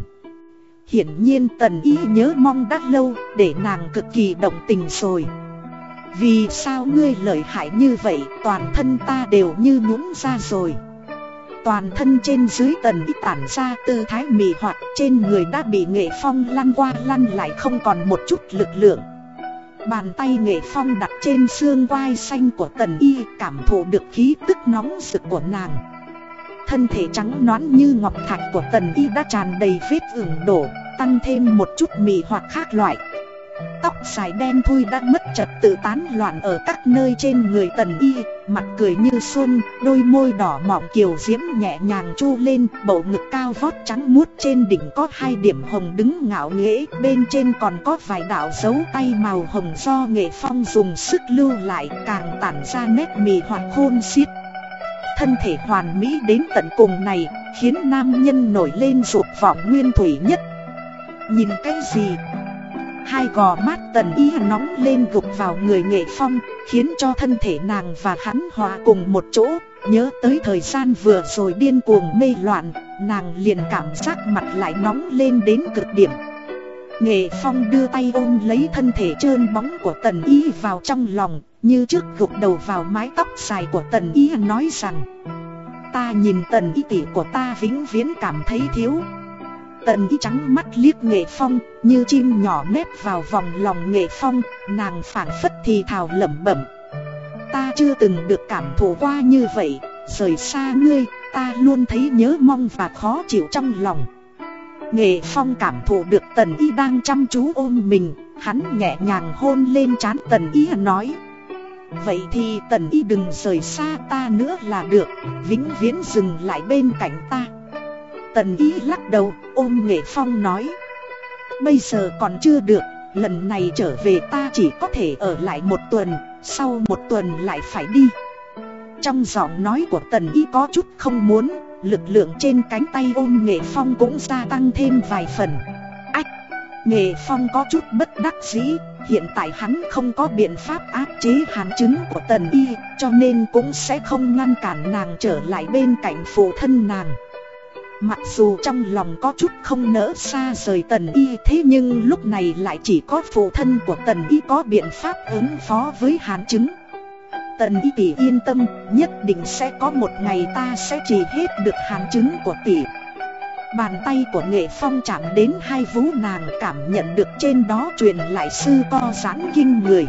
Hiển nhiên tần y nhớ mong đã lâu để nàng cực kỳ động tình rồi. Vì sao ngươi lợi hại như vậy, toàn thân ta đều như nhũng ra rồi. Toàn thân trên dưới tần y tản ra tư thái mị hoặc, trên người đã bị nghệ phong lăn qua lăn lại không còn một chút lực lượng. Bàn tay nghệ phong đặt trên xương vai xanh của tần y cảm thụ được khí tức nóng rực của nàng. Thân thể trắng nõn như ngọc thạch của tần y đã tràn đầy vết ửng đổ Tăng thêm một chút mì hoặc khác loại. Tóc dài đen thui đã mất trật tự tán loạn ở các nơi trên người tần y Mặt cười như xuân, đôi môi đỏ mọng kiều diễm nhẹ nhàng chu lên Bầu ngực cao vót trắng muốt trên đỉnh có hai điểm hồng đứng ngạo nghễ Bên trên còn có vài đạo dấu tay màu hồng do nghệ phong dùng sức lưu lại Càng tản ra nét mì hoặc khôn xiết thân thể hoàn mỹ đến tận cùng này, Khiến nam nhân nổi lên dục vọng nguyên thủy nhất. Nhìn cái gì? Hai gò mát tần y nóng lên gục vào người nghệ phong, Khiến cho thân thể nàng và hắn hòa cùng một chỗ. Nhớ tới thời gian vừa rồi điên cuồng mê loạn, Nàng liền cảm giác mặt lại nóng lên đến cực điểm. Nghệ phong đưa tay ôm lấy thân thể trơn bóng của tần y vào trong lòng như trước gục đầu vào mái tóc dài của tần y nói rằng, Ta nhìn tần y tỷ của ta vĩnh viễn cảm thấy thiếu. Tần y trắng mắt liếc nghệ phong, Như chim nhỏ nếp vào vòng lòng nghệ phong, Nàng phản phất thì thào lẩm bẩm, Ta chưa từng được cảm thụ qua như vậy, Rời xa ngươi, ta luôn thấy nhớ mong và khó chịu trong lòng. Nghệ phong cảm thụ được tần y đang chăm chú ôm mình, Hắn nhẹ nhàng hôn lên trán tần y nói Vậy thì tần y đừng rời xa ta nữa là được, Vĩnh viễn dừng lại bên cạnh ta. Tần y lắc đầu, ôm nghệ phong nói. Bây giờ còn chưa được, Lần này trở về ta chỉ có thể ở lại một tuần, Sau một tuần lại phải đi. Trong giọng nói của tần y có chút không muốn, Lực lượng trên cánh tay ôm nghệ phong cũng gia tăng thêm vài phần. Ách! Nghệ phong có chút bất đắc dĩ Hiện tại hắn không có biện pháp áp chế hàn chứng của tần y, Cho nên cũng sẽ không ngăn cản nàng trở lại bên cạnh phụ thân nàng. Mặc dù trong lòng có chút không nỡ xa rời tần y, Thế nhưng lúc này lại chỉ có phụ thân của tần y có biện pháp ứng phó với hàn chứng. Tần y tỷ yên tâm, Nhất định sẽ có một ngày ta sẽ chỉ hết được hàn chứng của tỷ. Bàn tay của nghệ phong chạm đến hai vú nàng cảm nhận được trên đó truyền lại sư co giãn kinh người.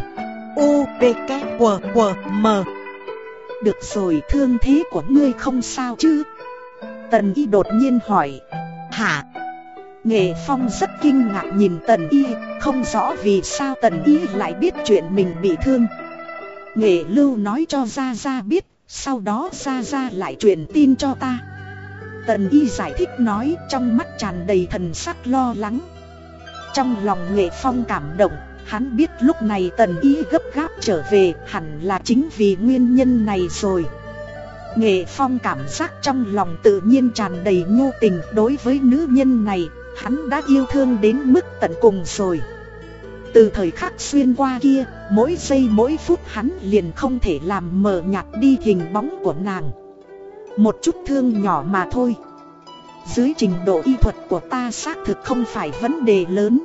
U, B, K, W, W, M. Được rồi thương thế của ngươi không sao chứ? Tần y đột nhiên hỏi. Hả? Nghệ phong rất kinh ngạc nhìn tần y Không rõ vì sao tần y lại biết chuyện mình bị thương. Nghệ lưu nói cho Gia Gia biết Sau đó Gia Gia lại truyền tin cho ta. Tần y giải thích nói, trong mắt tràn đầy thần sắc lo lắng. Trong lòng nghệ phong cảm động, Hắn biết lúc này tần y gấp gáp trở về, hẳn là chính vì nguyên nhân này rồi. Nghệ phong cảm giác trong lòng tự nhiên tràn đầy nhu tình, đối với nữ nhân này, Hắn đã yêu thương đến mức tận cùng rồi. Từ thời khắc xuyên qua kia, Mỗi giây mỗi phút hắn liền không thể làm mờ nhạt đi hình bóng của nàng một chút thương nhỏ mà thôi. Dưới trình độ y thuật của ta xác thực không phải vấn đề lớn.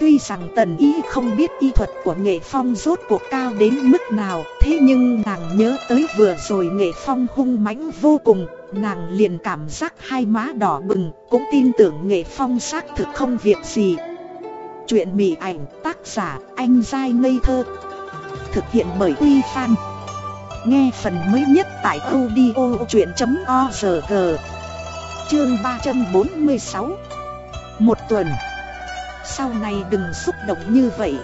Tuy rằng tần ý không biết y thuật của nghệ phong rốt cuộc cao đến mức nào, Thế nhưng nàng nhớ tới vừa rồi nghệ phong hung mãnh vô cùng, Nàng liền cảm giác hai má đỏ bừng, Cũng tin tưởng nghệ phong xác thực không việc gì. Chuyện mỉ ảnh tác giả anh dai ngây thơ, Thực hiện bởi Uy Phan. Nghe phần mới nhất tại audio chuyện.org Chương 346 Một tuần. Sau này đừng xúc động như vậy.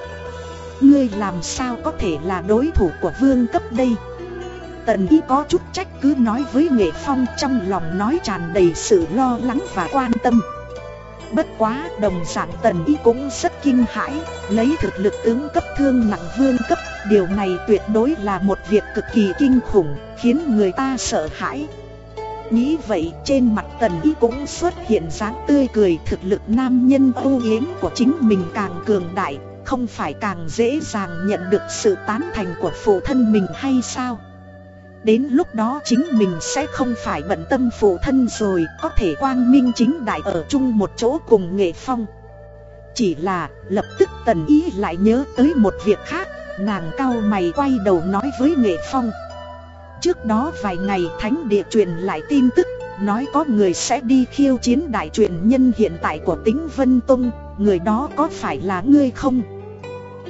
Ngươi làm sao có thể là đối thủ của vương cấp đây? Tần ý có chút trách cứ nói với nghệ phong trong lòng nói tràn đầy sự lo lắng và quan tâm. Bất quá đồng dạng tần ý cũng rất kinh hãi, Lấy thực lực tướng cấp thương nặng vương cấp Điều này tuyệt đối là một việc cực kỳ kinh khủng, Khiến người ta sợ hãi. Nghĩ vậy, trên mặt tần ý cũng xuất hiện dáng tươi cười, thực lực nam nhân ưu yếm của chính mình càng cường đại, Không phải càng dễ dàng nhận được sự tán thành của phụ thân mình hay sao? Đến lúc đó chính mình sẽ không phải bận tâm phụ thân rồi, Có thể quang minh chính đại ở chung một chỗ cùng nghệ phong. Chỉ là, lập tức tần ý lại nhớ tới một việc khác. Nàng cao mày quay đầu nói với nghệ phong. Trước đó vài ngày thánh địa truyền lại tin tức, Nói có người sẽ đi khiêu chiến đại truyền nhân hiện tại của tính Vân Tông, Người đó có phải là ngươi không?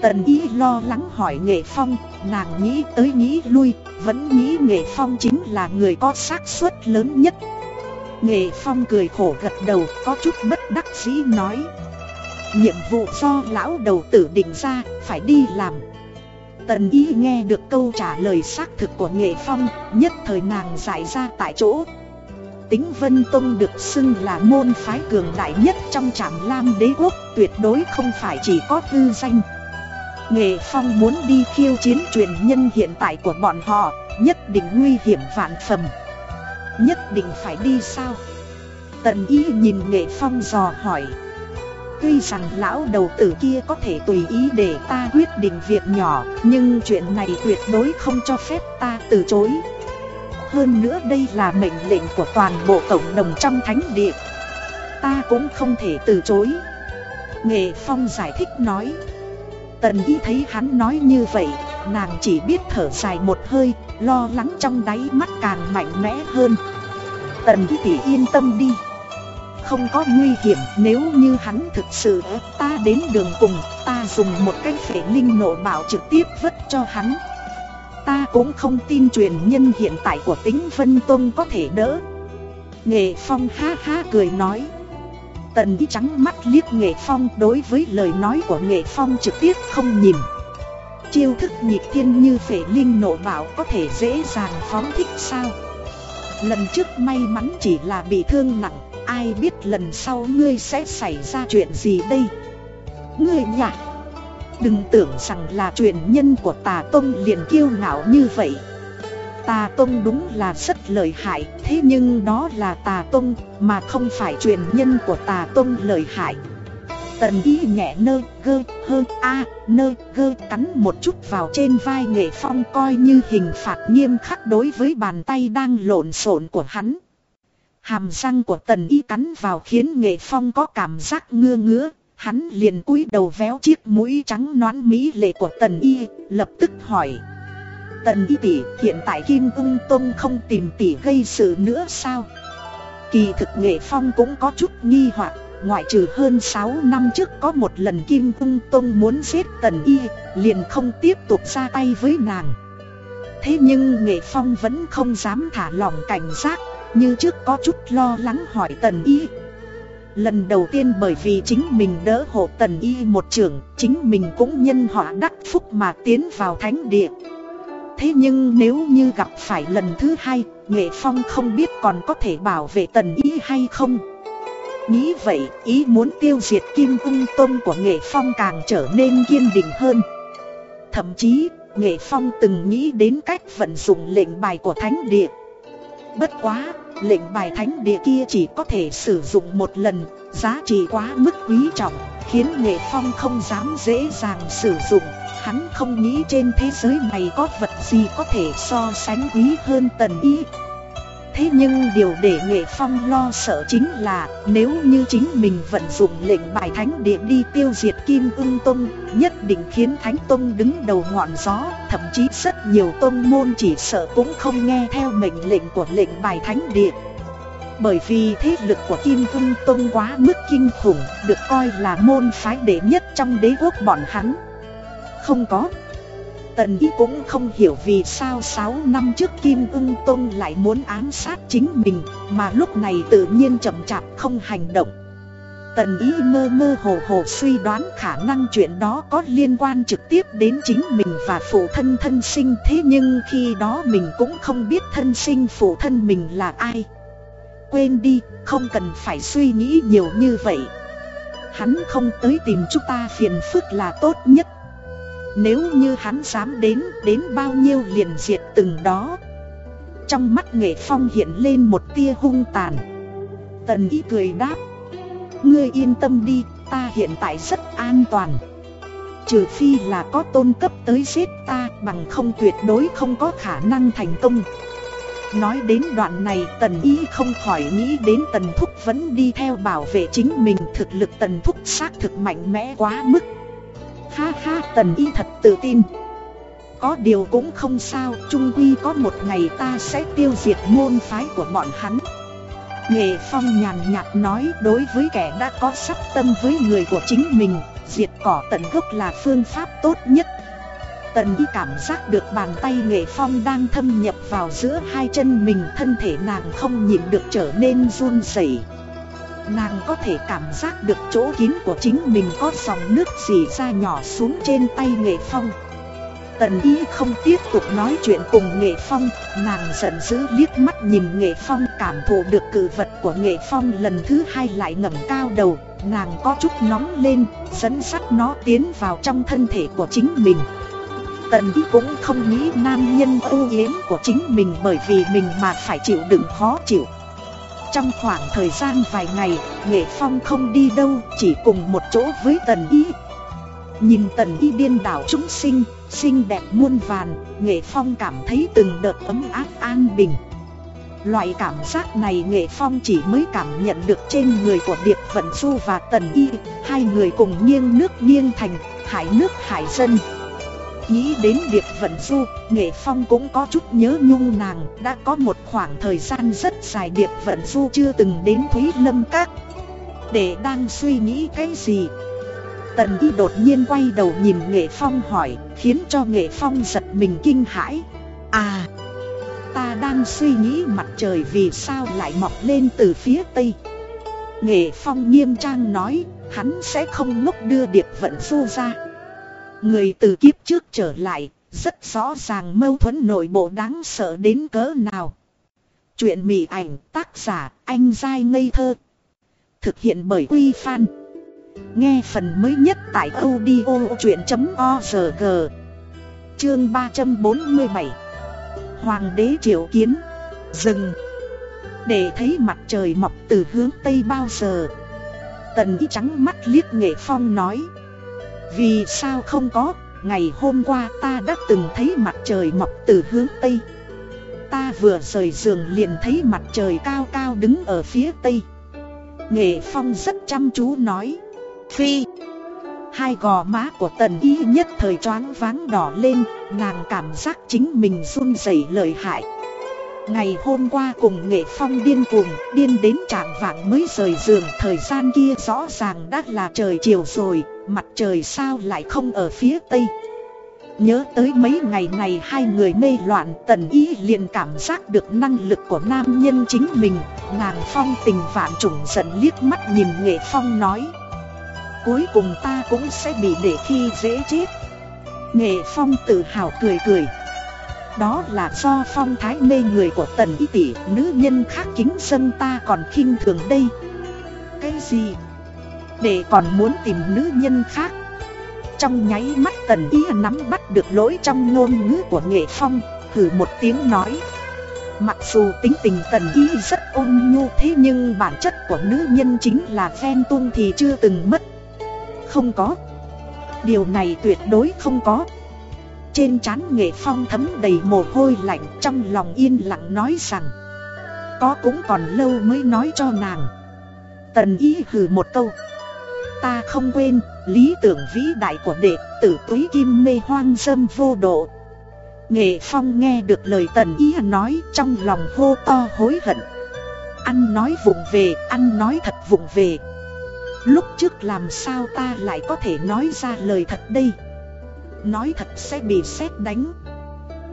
Tần ý lo lắng hỏi Nghệ Phong, Nàng nghĩ tới nghĩ lui, Vẫn nghĩ Nghệ Phong chính là người có xác suất lớn nhất. Nghệ Phong cười khổ gật đầu, Có chút bất đắc dĩ nói. Nhiệm vụ do lão đầu tử định ra, Phải đi làm. Tần ý nghe được câu trả lời xác thực của nghệ phong, Nhất thời nàng giải ra tại chỗ. Tính Vân Tông được xưng là môn phái cường đại nhất trong trạm lam đế quốc, Tuyệt đối không phải chỉ có thư danh. Nghệ Phong muốn đi khiêu chiến truyền nhân hiện tại của bọn họ, Nhất định nguy hiểm vạn phẩm Nhất định phải đi sao? Tần ý nhìn Nghệ Phong dò hỏi. Tuy rằng lão đầu tử kia có thể tùy ý để ta quyết định việc nhỏ, Nhưng chuyện này tuyệt đối không cho phép ta từ chối. Hơn nữa đây là mệnh lệnh của toàn bộ cộng đồng trong thánh địa. Ta cũng không thể từ chối. Nghệ Phong giải thích nói. Tần Y thấy hắn nói như vậy, Nàng chỉ biết thở dài một hơi, Lo lắng trong đáy mắt càng mạnh mẽ hơn. Tần Y tỉ yên tâm đi không có nguy hiểm, nếu như hắn thực sự ép ta đến đường cùng, Ta dùng một cái phể linh nổ bảo trực tiếp vứt cho hắn. Ta cũng không tin truyền nhân hiện tại của tính Vân Tông có thể đỡ. Nghệ Phong ha ha cười nói. Tần ý trắng mắt liếc Nghệ Phong đối với lời nói của Nghệ Phong trực tiếp không nhìn. Chiêu thức nhịp thiên như phể linh nổ bảo có thể dễ dàng phóng thích sao? Lần trước may mắn chỉ là bị thương nặng Ai biết lần sau ngươi sẽ xảy ra chuyện gì đây? Ngươi nhả Đừng tưởng rằng là truyền nhân của tà Tông liền kiêu ngạo như vậy. Tà Tông đúng là rất lợi hại, Thế nhưng đó là tà Tông Mà không phải truyền nhân của tà Tông lợi hại. Tần ý nhẹ nơ gơ, hơ, a, nơ gơ cắn một chút vào trên vai nghệ phong coi như hình phạt nghiêm khắc đối với bàn tay đang lộn xộn của hắn. Hàm răng của tần y cắn vào khiến nghệ phong có cảm giác ngưa ngứa. Hắn liền cúi đầu véo chiếc mũi trắng nõn mỹ lệ của tần y, lập tức hỏi. Tần y tỷ hiện tại Kim ung tông không tìm tỷ gây sự nữa sao? Kỳ thực nghệ phong cũng có chút nghi hoặc Ngoại trừ hơn 6 năm trước có một lần Kim ung tông muốn giết tần y Liền không tiếp tục ra tay với nàng Thế nhưng nghệ phong vẫn không dám thả lỏng cảnh giác như trước có chút lo lắng hỏi tần y. Lần đầu tiên bởi vì chính mình đỡ hộ tần y một trưởng Chính mình cũng nhân họa đắc phúc mà tiến vào thánh địa. Thế nhưng nếu như gặp phải lần thứ hai, Nghệ Phong không biết còn có thể bảo vệ tần y hay không. Nghĩ vậy, ý muốn tiêu diệt kim cung tôn của Nghệ Phong càng trở nên kiên định hơn. Thậm chí, Nghệ Phong từng nghĩ đến cách vận dụng lệnh bài của thánh địa. Bất quá lệnh bài thánh địa kia chỉ có thể sử dụng một lần, giá trị quá mức quý trọng, khiến nghệ phong không dám dễ dàng sử dụng. Hắn không nghĩ trên thế giới này có vật gì có thể so sánh quý hơn tần y. Thế nhưng điều để Nghệ Phong lo sợ chính là nếu như chính mình vận dụng lệnh bài thánh địa đi tiêu diệt Kim ưng Tông Nhất định khiến Thánh Tông đứng đầu ngọn gió Thậm chí rất nhiều tông môn chỉ sợ cũng không nghe theo mệnh lệnh của lệnh bài thánh địa bởi vì thế lực của Kim Ưng Tông quá mức kinh khủng, được coi là môn phái đệ nhất trong đế quốc bọn hắn. Không có. Tần ý cũng không hiểu vì sao 6 năm trước Kim ưng Tôn lại muốn ám sát chính mình Mà lúc này tự nhiên chậm chạp không hành động. Tần ý mơ mơ hồ hồ suy đoán khả năng chuyện đó có liên quan trực tiếp đến chính mình và phụ thân thân sinh Thế nhưng khi đó mình cũng không biết thân sinh phụ thân mình là ai. Quên đi, không cần phải suy nghĩ nhiều như vậy. Hắn không tới tìm chúng ta phiền phức là tốt nhất nếu như hắn dám đến, đến bao nhiêu liền diệt từng đó. Trong mắt nghệ phong hiện lên một tia hung tàn. Tần ý cười đáp Ngươi yên tâm đi, ta hiện tại rất an toàn. Trừ phi là có tôn cấp tới giết ta bằng không tuyệt đối không có khả năng thành công. Nói đến đoạn này tần ý không khỏi nghĩ đến tần thúc vẫn đi theo bảo vệ chính mình Thực lực tần thúc xác thực mạnh mẽ quá mức. Ha ha, tần y thật tự tin. Có điều cũng không sao, Trung quy có một ngày ta sẽ tiêu diệt môn phái của bọn hắn. Nghệ Phong nhàn nhạt nói, đối với kẻ đã có sắp tâm với người của chính mình, Diệt cỏ tận gốc là phương pháp tốt nhất. Tần y cảm giác được bàn tay Nghệ Phong đang thâm nhập vào giữa hai chân mình, Thân thể nàng không nhịn được trở nên run rẩy. Nàng có thể cảm giác được chỗ kín của chính mình có dòng nước dì ra nhỏ xuống trên tay nghệ phong. Tần y không tiếp tục nói chuyện cùng nghệ phong Nàng giận dữ liếc mắt nhìn nghệ phong cảm thụ được cử vật của nghệ phong lần thứ hai lại ngẩng cao đầu Nàng có chút nóng lên, dẫn sắt nó tiến vào trong thân thể của chính mình. Tần y cũng không nghĩ nam nhân ưu yếm của chính mình bởi vì mình mà phải chịu đựng khó chịu trong khoảng thời gian vài ngày, Nghệ Phong không đi đâu, chỉ cùng một chỗ với Tần Y. Nhìn Tần Y điên đảo chúng sinh, xinh đẹp muôn vàn, Nghệ Phong cảm thấy từng đợt ấm áp an bình. Loại cảm giác này Nghệ Phong chỉ mới cảm nhận được trên người của Điệp Vận Du và Tần Y, hai người cùng nghiêng nước nghiêng thành, hải nước hải dân. Nghĩ đến Điệp Vận Du, Nghệ Phong cũng có chút nhớ nhung nàng Đã có một khoảng thời gian rất dài Điệp Vận Du chưa từng đến Thúy Lâm Các. Để đang suy nghĩ cái gì? Tần Y đột nhiên quay đầu nhìn Nghệ Phong hỏi Khiến cho Nghệ Phong giật mình kinh hãi. À Ta đang suy nghĩ mặt trời vì sao lại mọc lên từ phía Tây. Nghệ Phong nghiêm trang nói Hắn sẽ không ngốc đưa Điệp Vận Du ra. Người từ kiếp trước trở lại, rất rõ ràng mâu thuẫn nội bộ đáng sợ đến cỡ nào. Chuyện mị ảnh tác giả anh dai ngây thơ. Thực hiện bởi Quy Phan. Nghe phần mới nhất tại audio chuyện.org. Chương 347. Hoàng đế triệu kiến. Dừng. Để thấy mặt trời mọc từ hướng Tây bao giờ. Tần ý trắng mắt liếc nghệ phong nói. Vì sao không có, ngày hôm qua ta đã từng thấy mặt trời mọc từ hướng Tây. Ta vừa rời giường liền thấy mặt trời cao cao đứng ở phía Tây. Nghệ Phong rất chăm chú nói Phi. Hai gò má của tần y nhất thời choáng váng đỏ lên Nàng cảm giác chính mình run rẩy lợi hại. Ngày hôm qua cùng Nghệ Phong điên cuồng Điên đến trạng vạng mới rời giường Thời gian kia rõ ràng đã là trời chiều rồi. Mặt trời sao lại không ở phía tây? Nhớ tới mấy ngày này hai người mê loạn, Tần ý liền cảm giác được năng lực của nam nhân chính mình. Nàng phong tình vạn trùng giận liếc mắt nhìn nghệ phong nói, Cuối cùng ta cũng sẽ bị để khi dễ chết. Nghệ phong tự hào cười cười, Đó là do phong thái mê người của tần ý tỷ, Nữ nhân khác kính dân ta còn khinh thường đây. Cái gì? Để còn muốn tìm nữ nhân khác. Trong nháy mắt tần ý nắm bắt được lỗi trong ngôn ngữ của nghệ phong, Hử một tiếng nói. Mặc dù tính tình tần ý rất ôn nhu, thế nhưng bản chất của nữ nhân chính là ghen tuông thì chưa từng mất. Không có. Điều này tuyệt đối không có. Trên trán nghệ phong thấm đầy mồ hôi lạnh, trong lòng yên lặng nói rằng, có cũng còn lâu mới nói cho nàng. Tần ý hừ một câu. Ta không quên lý tưởng vĩ đại của đệ tử túy kim mê hoang dâm vô độ. Nghệ Phong nghe được lời tần ý nói trong lòng hô to hối hận. Ăn nói vụng về, ăn nói thật vụng về. Lúc trước làm sao ta lại có thể nói ra lời thật đây? Nói thật sẽ bị xét đánh.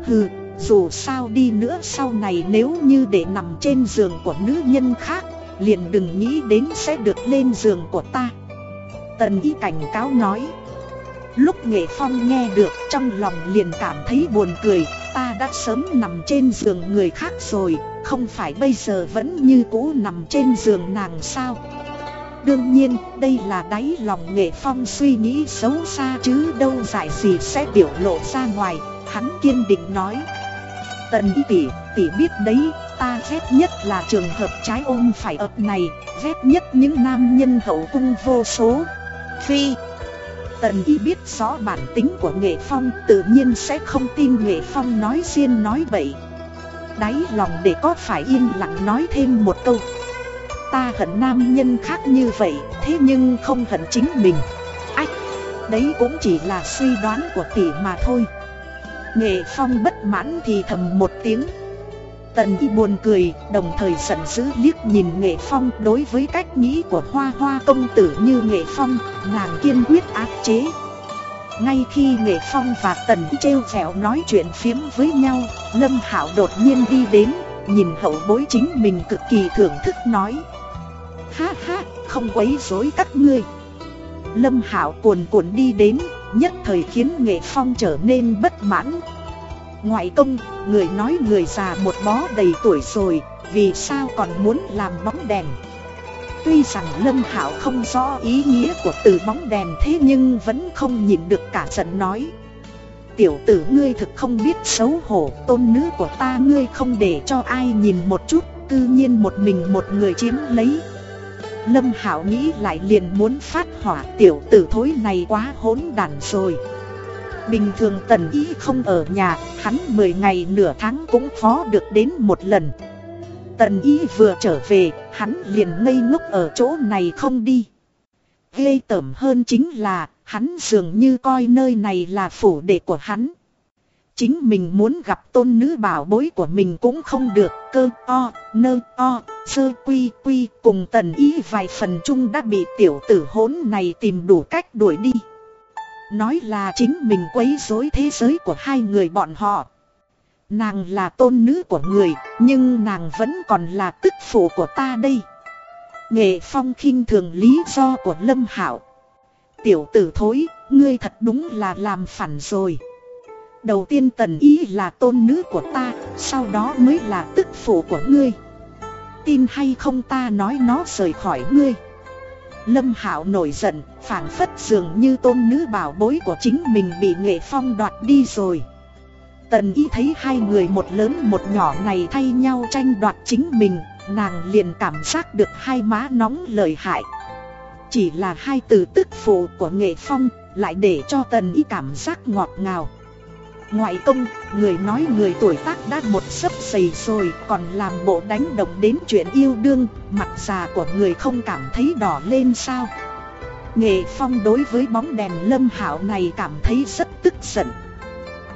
Hừ, dù sao đi nữa sau này nếu như để nằm trên giường của nữ nhân khác Liền đừng nghĩ đến sẽ được lên giường của ta. Tần Y cảnh cáo nói. Lúc nghệ phong nghe được trong lòng liền cảm thấy buồn cười Ta đã sớm nằm trên giường người khác rồi Không phải bây giờ vẫn như cũ nằm trên giường nàng sao? Đương nhiên đây là đáy lòng nghệ phong suy nghĩ xấu xa chứ đâu giải gì sẽ biểu lộ ra ngoài Hắn kiên định nói. Tần y tỷ, tỷ biết đấy, ta ghét nhất là trường hợp trái ôm phải ập này Ghét nhất những nam nhân hậu cung vô số. Phi. Tần y biết rõ bản tính của nghệ phong, Tự nhiên sẽ không tin nghệ phong nói riêng nói bậy. Đáy lòng để có phải yên lặng nói thêm một câu. Ta hận nam nhân khác như vậy, Thế nhưng không hận chính mình. Ách, Đấy cũng chỉ là suy đoán của tỷ mà thôi. Nghệ phong bất mãn thì thầm một tiếng. Tần y buồn cười, đồng thời giận dữ liếc nhìn Nghệ Phong đối với cách nghĩ của hoa hoa công tử như Nghệ Phong, nàng kiên quyết áp chế. Ngay khi Nghệ Phong và Tần y trêu vẹo nói chuyện phiếm với nhau, Lâm Hảo đột nhiên đi đến, nhìn hậu bối chính mình cực kỳ thưởng thức nói. Ha ha, không quấy rối các ngươi. Lâm Hảo cuồn cuộn đi đến, nhất thời khiến Nghệ Phong trở nên bất mãn, Ngoại công, người nói người già một bó đầy tuổi rồi, vì sao còn muốn làm bóng đèn? Tuy rằng Lâm Hảo không rõ ý nghĩa của từ bóng đèn thế nhưng vẫn không nhìn được cả giận nói. Tiểu tử ngươi thực không biết xấu hổ, tôn nữ của ta ngươi không để cho ai nhìn một chút, tự nhiên một mình một người chiếm lấy. Lâm Hảo nghĩ lại liền muốn phát hỏa tiểu tử thối này quá hỗn đản rồi. Bình thường tần ý không ở nhà, hắn 10 ngày nửa tháng cũng khó được đến một lần. Tần ý vừa trở về, hắn liền ngây ngốc ở chỗ này không đi. Ghê tởm hơn chính là, hắn dường như coi nơi này là phủ đệ của hắn. Chính mình muốn gặp tôn nữ bảo bối của mình cũng không được, cơ o, nơ o, sơ quy quy cùng tần ý vài phần chung đã bị tiểu tử hốn này tìm đủ cách đuổi đi. Nói là chính mình quấy rối thế giới của hai người bọn họ. Nàng là tôn nữ của người, Nhưng nàng vẫn còn là tức phụ của ta đây. Nghệ phong khinh thường lý do của Lâm Hảo Tiểu tử thối, Ngươi thật đúng là làm phản rồi. Đầu tiên tần ý là tôn nữ của ta, Sau đó mới là tức phụ của ngươi. Tin hay không ta nói nó rời khỏi ngươi. Lâm Hạo nổi giận, phảng phất dường như tôn nữ bảo bối của chính mình bị nghệ phong đoạt đi rồi. Tần y thấy hai người một lớn một nhỏ này thay nhau tranh đoạt chính mình, nàng liền cảm giác được hai má nóng lời hại. Chỉ là hai từ tức phụ của nghệ phong, lại để cho tần y cảm giác ngọt ngào. Ngoại công, người nói người tuổi tác đã một sấp xầy rồi còn làm bộ đánh động đến chuyện yêu đương, mặt già của người không cảm thấy đỏ lên sao. Nghệ Phong đối với bóng đèn lâm hảo này cảm thấy rất tức giận.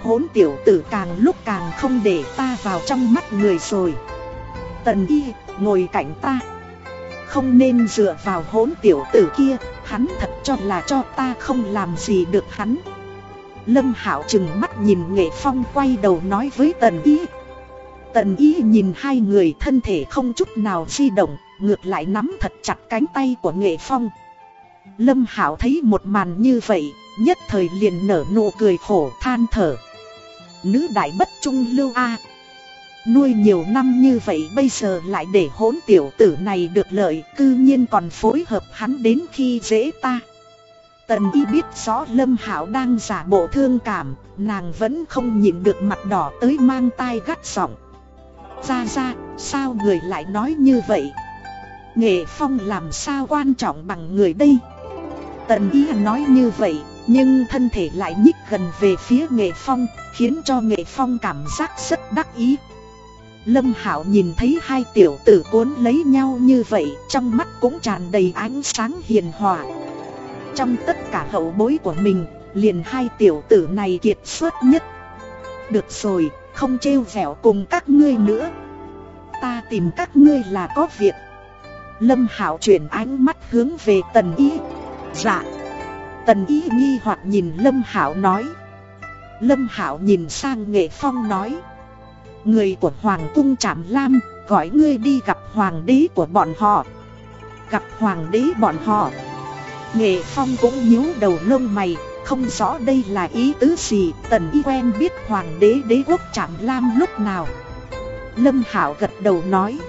Hốn tiểu tử càng lúc càng không để ta vào trong mắt người rồi. Tần y, ngồi cạnh ta. Không nên dựa vào hốn tiểu tử kia, hắn thật cho là cho ta không làm gì được hắn. Lâm Hạo chừng mắt nhìn Nghệ Phong quay đầu nói với Tần Y. Tần Y nhìn hai người thân thể không chút nào di động, ngược lại nắm thật chặt cánh tay của Nghệ Phong. Lâm Hạo thấy một màn như vậy, nhất thời liền nở nụ cười khổ than thở. Nữ đại bất trung lưu a. Nuôi nhiều năm như vậy bây giờ lại để hỗn tiểu tử này được lợi, cư nhiên còn phối hợp hắn đến khi dễ ta. Tần y biết rõ Lâm Hảo đang giả bộ thương cảm, nàng vẫn không nhịn được mặt đỏ tới mang tai gắt giọng. Ra ra, sao người lại nói như vậy? Nghệ Phong làm sao quan trọng bằng người đây? Tần y nói như vậy, nhưng thân thể lại nhích gần về phía Nghệ Phong, khiến cho Nghệ Phong cảm giác rất đắc ý. Lâm Hảo nhìn thấy hai tiểu tử cuốn lấy nhau như vậy, trong mắt cũng tràn đầy ánh sáng hiền hòa. Trong tất cả hậu bối của mình, liền hai tiểu tử này kiệt xuất nhất. Được rồi, không trêu vẻo cùng các ngươi nữa. Ta tìm các ngươi là có việc. Lâm Hảo chuyển ánh mắt hướng về Tần Ý. Dạ. Tần Ý nghi hoặc nhìn Lâm Hảo nói. Lâm Hảo nhìn sang Nghệ Phong nói. Người của Hoàng cung Trạm Lam gọi ngươi đi gặp Hoàng đế của bọn họ. Gặp Hoàng đế bọn họ. Nghệ Phong cũng nhíu đầu lông mày, không rõ đây là ý tứ gì, Tần Y quen biết Hoàng đế đế quốc Trạm Lam lúc nào. Lâm Hảo gật đầu nói.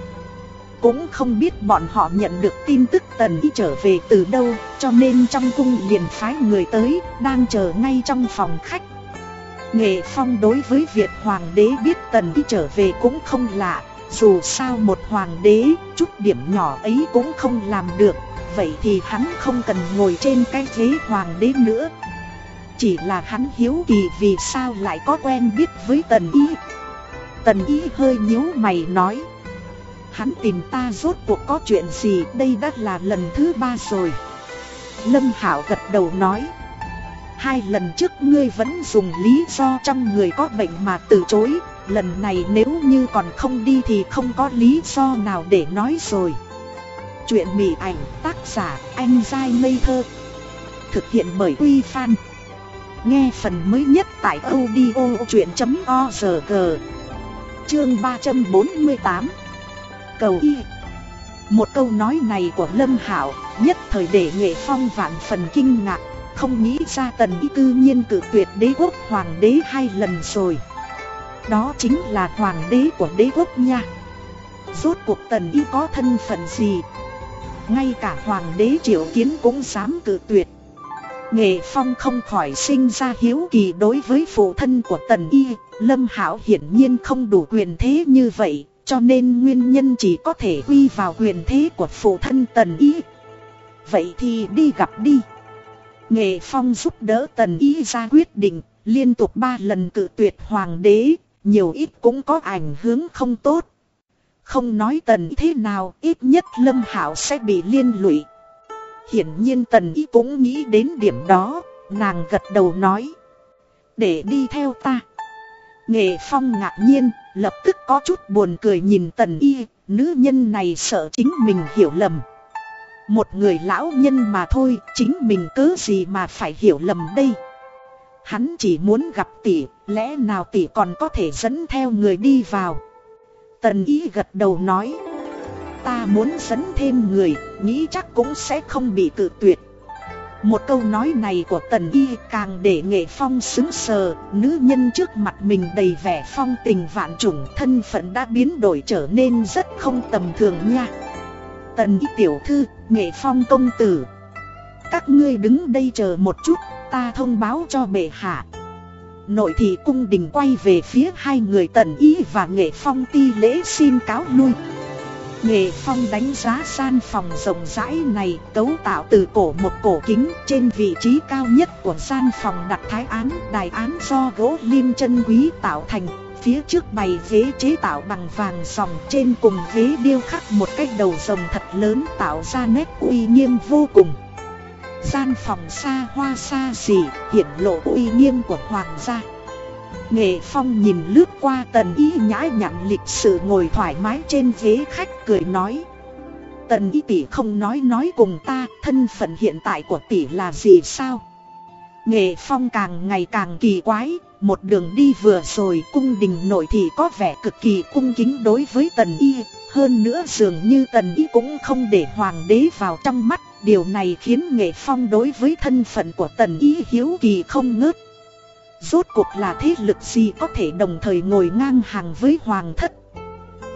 Cũng không biết bọn họ nhận được tin tức Tần Y trở về từ đâu, cho nên trong cung liền phái người tới, đang chờ ngay trong phòng khách. Nghệ Phong đối với việc Hoàng đế biết Tần Y trở về cũng không lạ, dù sao một Hoàng đế, chút điểm nhỏ ấy cũng không làm được, vậy thì hắn không cần ngồi trên cái ghế Hoàng đế nữa. Chỉ là hắn hiếu kỳ vì sao lại có quen biết với Tần Y. Tần Y hơi nhíu mày nói. Hắn tìm ta rốt cuộc có chuyện gì đây đã là lần thứ ba rồi Lâm Hảo gật đầu nói, Hai lần trước ngươi vẫn dùng lý do trong người có bệnh mà từ chối Lần này nếu như còn không đi thì không có lý do nào để nói rồi Chuyện mỉ ảnh tác giả anh dai ngây thơ, Thực hiện bởi Uy Fan Nghe phần mới nhất tại audio chuyện.org Chương 348 cầu y. Một câu nói này của Lâm Hảo nhất thời để nghệ phong vạn phần kinh ngạc, Không nghĩ ra tần y cư nhiên cử tuyệt đế quốc hoàng đế hai lần rồi. Đó chính là hoàng đế của đế quốc nha. Rốt cuộc tần y có thân phận gì? Ngay cả hoàng đế triệu kiến cũng dám cự tuyệt Nghệ Phong không khỏi sinh ra hiếu kỳ đối với phụ thân của Tần Y, Lâm Hảo hiển nhiên không đủ quyền thế như vậy, cho nên nguyên nhân chỉ có thể quy vào quyền thế của phụ thân Tần Y. Vậy thì đi gặp đi. Nghệ Phong giúp đỡ Tần Y ra quyết định, liên tục ba lần cự tuyệt hoàng đế, nhiều ít cũng có ảnh hưởng không tốt. Không nói Tần thế nào, ít nhất Lâm Hảo sẽ bị liên lụy. Hiển nhiên Tần Ý cũng nghĩ đến điểm đó, nàng gật đầu nói. Để đi theo ta. Nghệ Phong ngạc nhiên, lập tức có chút buồn cười nhìn Tần Y, nữ nhân này sợ chính mình hiểu lầm. Một người lão nhân mà thôi, chính mình cứ gì mà phải hiểu lầm đây. Hắn chỉ muốn gặp tỷ, lẽ nào tỷ còn có thể dẫn theo người đi vào. Tần Y gật đầu nói, ta muốn dẫn thêm người, nghĩ chắc cũng sẽ không bị tự tuyệt. Một câu nói này của Tần Y càng để nghệ phong xứng sờ, nữ nhân trước mặt mình đầy vẻ phong tình vạn trùng thân phận đã biến đổi trở nên rất không tầm thường nha. Tần Y tiểu thư, nghệ phong công tử. Các ngươi đứng đây chờ một chút, ta thông báo cho bệ hạ. Nội thị cung đình quay về phía hai người Tần Y và nghệ phong ti lễ xin cáo lui. Nghệ Phong đánh giá gian phòng rộng rãi này, cấu tạo từ cổ một cổ kính trên vị trí cao nhất của gian phòng đặt thái án, đài án do gỗ lim chân quý tạo thành Phía trước bày ghế chế tạo bằng vàng sòng, trên cùng ghế điêu khắc một cái đầu rồng thật lớn tạo ra nét uy nghiêm vô cùng Gian phòng xa hoa xa xỉ hiện lộ uy nghiêm của hoàng gia. Nghệ Phong nhìn lướt qua tần y nhã nhặn lịch sự ngồi thoải mái trên ghế khách cười nói. Tần y tỷ không nói nói cùng ta, thân phận hiện tại của tỷ là gì sao? Nghệ Phong càng ngày càng kỳ quái, Một đường đi vừa rồi cung đình nội thị có vẻ cực kỳ cung kính đối với tần y, Hơn nữa dường như tần y cũng không để hoàng đế vào trong mắt Điều này khiến Nghệ Phong đối với thân phận của tần y hiếu kỳ không ngớt. Rốt cuộc là thế lực gì có thể đồng thời ngồi ngang hàng với hoàng thất?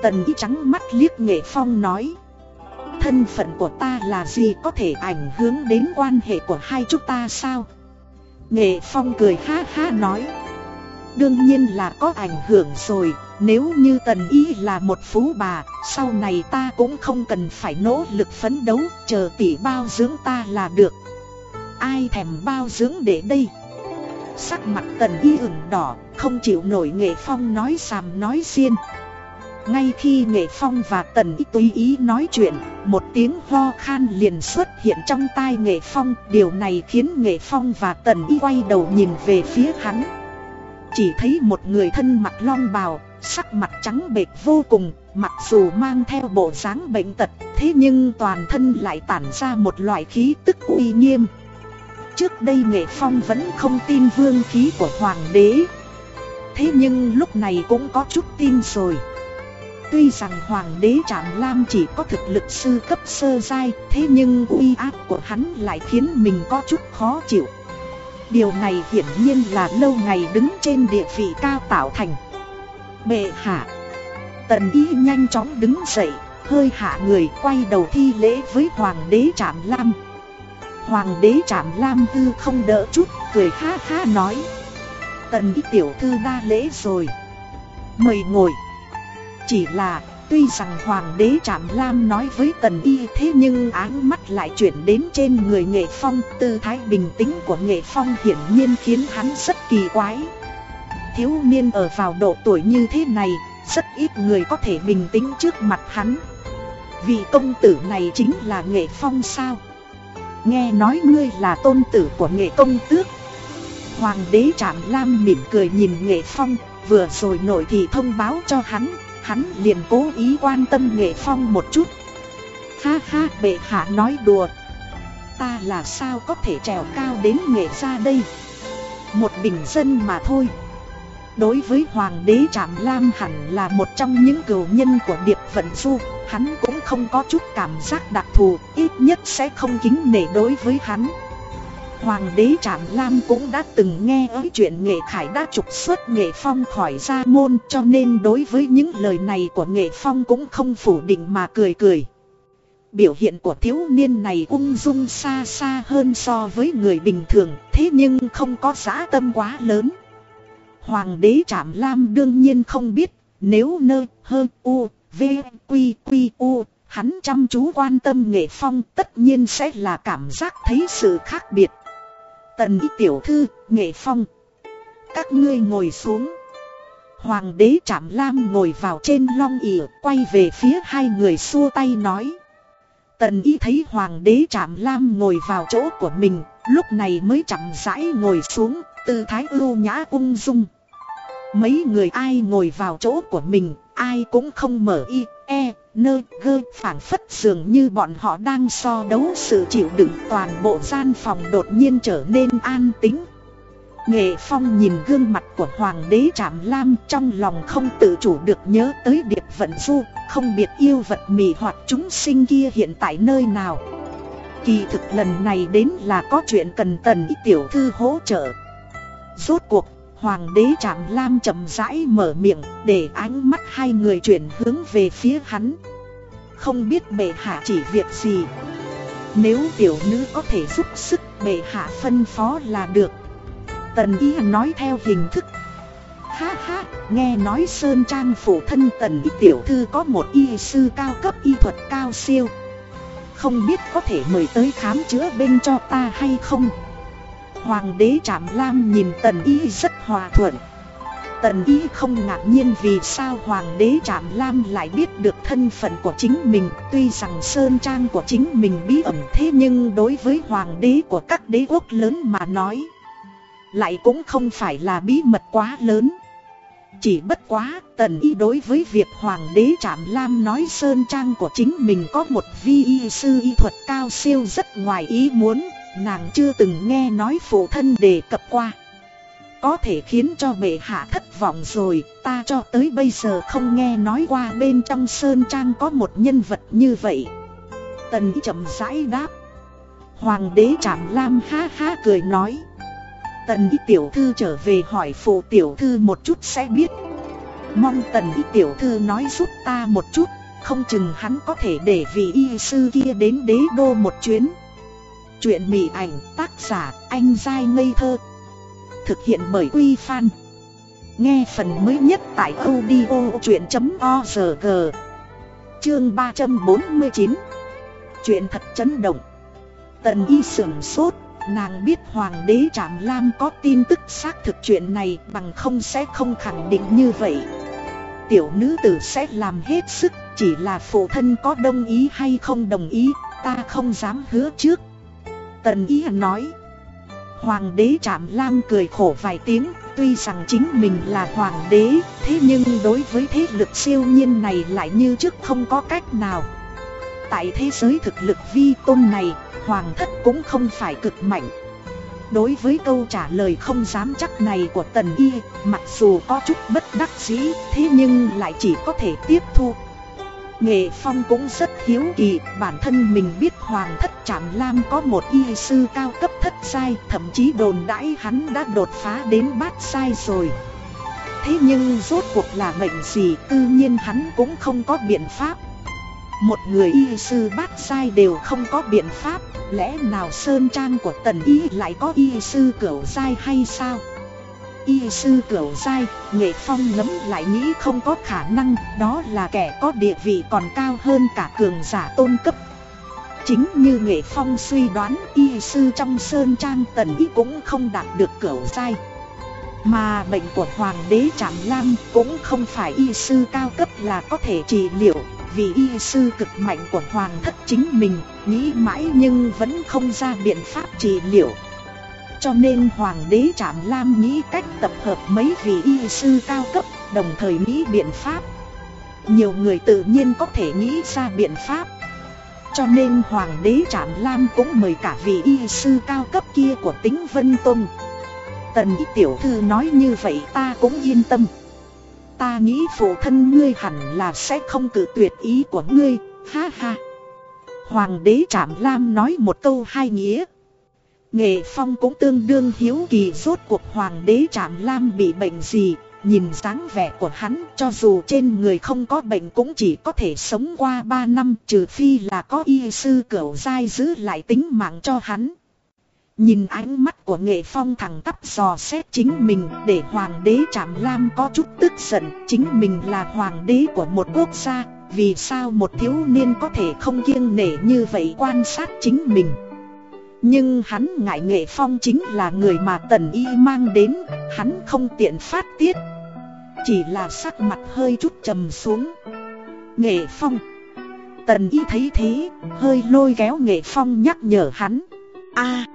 Tần ý trắng mắt liếc nghệ phong nói, Thân phận của ta là gì có thể ảnh hưởng đến quan hệ của hai chúng ta sao? Nghệ phong cười ha ha nói, Đương nhiên là có ảnh hưởng rồi. Nếu như tần y là một phú bà Sau này ta cũng không cần phải nỗ lực phấn đấu Chờ tỷ bao dưỡng ta là được Ai thèm bao dưỡng để đây Sắc mặt tần y ửng đỏ, không chịu nổi nghệ phong nói sàm nói xiên Ngay khi Nghệ Phong và Tần y tùy ý nói chuyện, một tiếng ho khan liền xuất hiện trong tai Nghệ Phong. Điều này khiến Nghệ Phong và Tần y quay đầu nhìn về phía hắn. Chỉ thấy một người thân mặt long bào, sắc mặt trắng bệch vô cùng, mặc dù mang theo bộ dáng bệnh tật, thế nhưng toàn thân lại tản ra một loại khí tức uy nghiêm. Trước đây Nghệ Phong vẫn không tin vương khí của Hoàng đế, thế nhưng lúc này cũng có chút tin rồi. Tuy rằng Hoàng đế Trạm Lam chỉ có thực lực sư cấp sơ giai, thế nhưng uy áp của hắn lại khiến mình có chút khó chịu. Điều này hiển nhiên là lâu ngày đứng trên địa vị cao tạo thành. Bệ hạ Tần Y nhanh chóng đứng dậy, hơi hạ người quay đầu thi lễ với Hoàng đế Trạm Lam. Hoàng đế Trạm Lam tư không đỡ chút, cười ha ha nói. Tần y tiểu thư đa lễ rồi. Mời ngồi. Chỉ là tuy rằng Hoàng đế Trạm Lam nói với Tần Y thế nhưng áng mắt lại chuyển đến trên người Nghệ Phong Tư thái bình tĩnh của Nghệ Phong hiển nhiên khiến hắn rất kỳ quái Thiếu niên ở vào độ tuổi như thế này, Rất ít người có thể bình tĩnh trước mặt hắn. Vị công tử này chính là Nghệ Phong sao? Nghe nói ngươi là tôn tử của Nghệ Công Tước. Hoàng đế Trạm Lam mỉm cười nhìn Nghệ Phong, Vừa rồi nội thì thông báo cho hắn Hắn liền cố ý quan tâm nghệ phong một chút. Ha ha, bệ hạ nói đùa. Ta là sao có thể trèo cao đến nghệ ra đây? Một bình dân mà thôi. Đối với Hoàng đế Trạm Lam hẳn là một trong những cửu nhân của Điệp Vận Du Hắn cũng không có chút cảm giác đặc thù, Ít nhất sẽ không kính nể đối với hắn Hoàng đế Trạm Lam cũng đã từng nghe ấy chuyện Nghệ Khải đã trục xuất Nghệ Phong khỏi gia môn, cho nên đối với những lời này của Nghệ Phong cũng không phủ định mà cười cười. Biểu hiện của thiếu niên này ung dung xa xa hơn so với người bình thường, thế nhưng không có giá tâm quá lớn. Hoàng đế Trạm Lam đương nhiên không biết nếu nơ hơ u v quy quy u hắn chăm chú quan tâm Nghệ Phong tất nhiên sẽ là cảm giác thấy sự khác biệt. Tần y tiểu thư, nghệ phong. Các ngươi ngồi xuống. Hoàng đế Trạm Lam ngồi vào trên long ỉa, quay về phía hai người xua tay nói. Tần y thấy hoàng đế Trạm Lam ngồi vào chỗ của mình, lúc này mới chậm rãi ngồi xuống, tư thái ưu nhã ung dung. Mấy người ai ngồi vào chỗ của mình, ai cũng không mở y, e, nơ, gơ, phản phất dường như bọn họ đang so đấu sự chịu đựng toàn bộ gian phòng đột nhiên trở nên an tĩnh. Nghệ Phong nhìn gương mặt của Hoàng đế Trạm Lam trong lòng không tự chủ được nhớ tới Điệp Vận Du, không biết yêu vật mị hoặc chúng sinh kia hiện tại nơi nào. Kỳ thực lần này đến là có chuyện cần tần tiểu thư hỗ trợ. Rốt cuộc Hoàng đế Trạm Lam chậm rãi mở miệng để ánh mắt hai người chuyển hướng về phía hắn. Không biết bệ hạ chỉ việc gì. Nếu tiểu nữ có thể giúp sức bệ hạ phân phó là được. Tần Y nói theo hình thức. Ha ha, nghe nói Sơn Trang phủ thân Tần Y tiểu thư có một y sư cao cấp y thuật cao siêu. Không biết có thể mời tới khám chữa bên cho ta hay không? Hoàng đế Trạm Lam nhìn Tần Y rất hòa thuận. Tần Y không ngạc nhiên vì sao Hoàng đế Trạm Lam lại biết được thân phận của chính mình. Tuy rằng Sơn Trang của chính mình bí ẩn thế nhưng đối với Hoàng đế của các đế quốc lớn mà nói, Lại cũng không phải là bí mật quá lớn. Chỉ bất quá, Tần Y đối với việc Hoàng đế Trạm Lam nói Sơn Trang của chính mình có một vi y sư y thuật cao siêu rất ngoài ý muốn. Nàng chưa từng nghe nói phụ thân đề cập qua. Có thể khiến cho bệ hạ thất vọng rồi, Ta cho tới bây giờ không nghe nói qua bên trong Sơn Trang có một nhân vật như vậy. Tần chậm rãi đáp. Hoàng đế Trạm Lam ha ha cười nói. Tần tiểu thư trở về hỏi phụ tiểu thư một chút sẽ biết. Mong tần tiểu thư nói giúp ta một chút, Không chừng hắn có thể để vị y sư kia đến đế đô một chuyến. Chuyện mị ảnh tác giả anh dai ngây thơ, Thực hiện bởi Quy Phan. Nghe phần mới nhất tại audio chuyện.org Chương 349 Chuyện thật chấn động. Tần y sưởng sốt, Nàng biết Hoàng đế Trạm Lam có tin tức xác thực chuyện này bằng không sẽ không khẳng định như vậy. Tiểu nữ tử sẽ làm hết sức, Chỉ là phụ thân có đồng ý hay không đồng ý, Ta không dám hứa trước. Tần ý nói. Hoàng đế Trạm Lam cười khổ vài tiếng, Tuy rằng chính mình là hoàng đế, Thế nhưng đối với thế lực siêu nhiên này lại như trước không có cách nào. Tại thế giới thực lực vi tôn này, Hoàng thất cũng không phải cực mạnh. Đối với câu trả lời không dám chắc này của Tần Y, Mặc dù có chút bất đắc dĩ, Thế nhưng lại chỉ có thể tiếp thu. Nghệ Phong cũng rất hiếu kỳ, Bản thân mình biết Hoàng thất Trạm Lam có một y sư cao cấp thất sai Thậm chí đồn đãi hắn đã đột phá đến bát sai rồi. Thế nhưng rốt cuộc là mệnh gì, Tự nhiên hắn cũng không có biện pháp. Một người y sư bát sai đều không có biện pháp, Lẽ nào Sơn Trang của Tần Y lại có y sư cửu sai hay sao? Y sư cửu sai, Nghệ Phong ngấm lại nghĩ không có khả năng Đó là kẻ có địa vị còn cao hơn cả cường giả tôn cấp Chính như Nghệ Phong suy đoán Y sư trong Sơn Trang Tần ý cũng không đạt được cửu sai mà bệnh của Hoàng đế Trạm Lam cũng không phải y sư cao cấp là có thể trị liệu vì y sư cực mạnh của hoàng thất chính mình, nghĩ mãi nhưng vẫn không ra biện pháp trị liệu. Cho nên hoàng đế Trạm Lam nghĩ cách tập hợp mấy vị y sư cao cấp, đồng thời nghĩ biện pháp. Nhiều người tự nhiên có thể nghĩ ra biện pháp. Cho nên hoàng đế Trạm Lam cũng mời cả vị y sư cao cấp kia của tính Vân Tông. Tần ý tiểu thư nói như vậy ta cũng yên tâm ta nghĩ phụ thân ngươi hẳn là sẽ không cử tuyệt ý của ngươi, ha ha. Hoàng đế Trạm Lam nói một câu hai nghĩa. Nghệ Phong cũng tương đương hiếu kỳ rốt cuộc Hoàng đế Trạm Lam bị bệnh gì, nhìn dáng vẻ của hắn cho dù trên người không có bệnh cũng chỉ có thể sống qua 3 năm trừ phi là có y sư cửu dai giữ lại tính mạng cho hắn. Nhìn ánh mắt của nghệ phong thẳng tắp dò xét chính mình để hoàng đế Trạm Lam có chút tức giận Chính mình là hoàng đế của một quốc gia Vì sao một thiếu niên có thể không kiêng nể như vậy quan sát chính mình nhưng hắn ngại nghệ phong chính là người mà tần y mang đến, Hắn không tiện phát tiết. Chỉ là sắc mặt hơi chút trầm xuống. Nghệ phong. Tần y thấy thế, Hơi lôi kéo nghệ phong nhắc nhở hắn. A.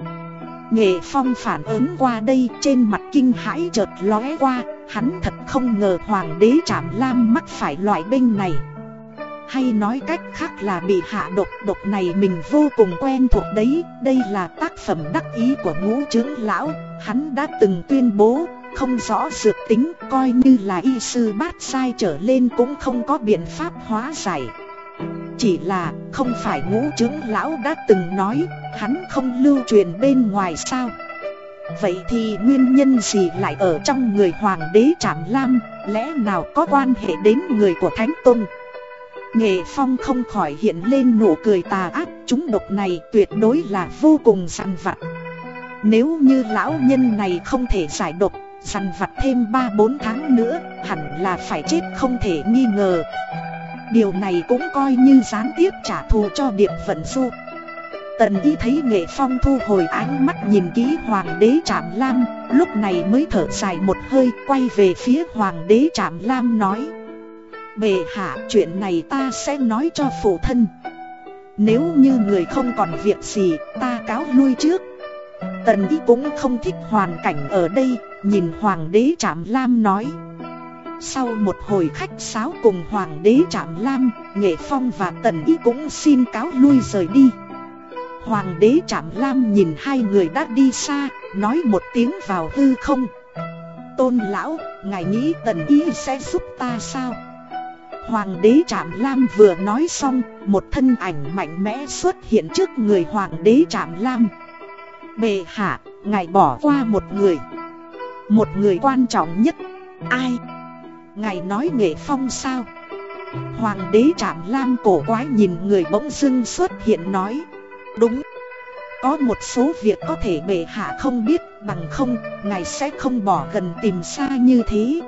Nghệ Phong phản ứng qua đây trên mặt kinh hãi chợt lóe qua, Hắn thật không ngờ Hoàng đế chạm Lam mắc phải loại binh này. Hay nói cách khác là bị hạ độc Độc này mình vô cùng quen thuộc đấy. Đây là tác phẩm đắc ý của ngũ trưởng lão. Hắn đã từng tuyên bố, Không rõ dược tính, coi như là y sư bát sai trở lên cũng không có biện pháp hóa giải. Chỉ là, không phải ngũ trưởng lão đã từng nói, Hắn không lưu truyền bên ngoài sao? Vậy thì nguyên nhân gì lại ở trong người hoàng đế Trạm Lam? Lẽ nào có quan hệ đến người của Thánh Tôn? Nghệ Phong không khỏi hiện lên nụ cười tà ác, Chúng độc này tuyệt đối là vô cùng săn vặt. Nếu như lão nhân này không thể giải độc, Săn vặt thêm 3-4 tháng nữa, Hẳn là phải chết không thể nghi ngờ. Điều này cũng coi như gián tiếp trả thù cho Điệp Vận Du Tần y thấy nghệ phong thu hồi ánh mắt nhìn kỹ hoàng đế Trạm Lam, Lúc này mới thở dài một hơi, quay về phía hoàng đế Trạm Lam nói Bề hạ chuyện này ta sẽ nói cho phụ thân Nếu như người không còn việc gì ta cáo lui trước Tần ý cũng không thích hoàn cảnh ở đây Nhìn hoàng đế Trạm Lam nói sau một hồi khách sáo cùng Hoàng đế Trạm Lam, Nghệ Phong và Tần ý cũng xin cáo lui rời đi. Hoàng đế Trạm Lam nhìn hai người đã đi xa, nói một tiếng vào hư không. Tôn lão, ngài nghĩ Tần ý sẽ giúp ta sao? Hoàng đế Trạm Lam vừa nói xong, một thân ảnh mạnh mẽ xuất hiện trước người Hoàng đế Trạm Lam. Bệ hạ, ngài bỏ qua một người. Một người quan trọng nhất. Ai? Ngài nói nghệ phong sao Hoàng đế Trạm Lam cổ quái nhìn người bỗng dưng xuất hiện nói Đúng Có một số việc có thể bệ hạ không biết Bằng không Ngài sẽ không bỏ gần tìm xa như thế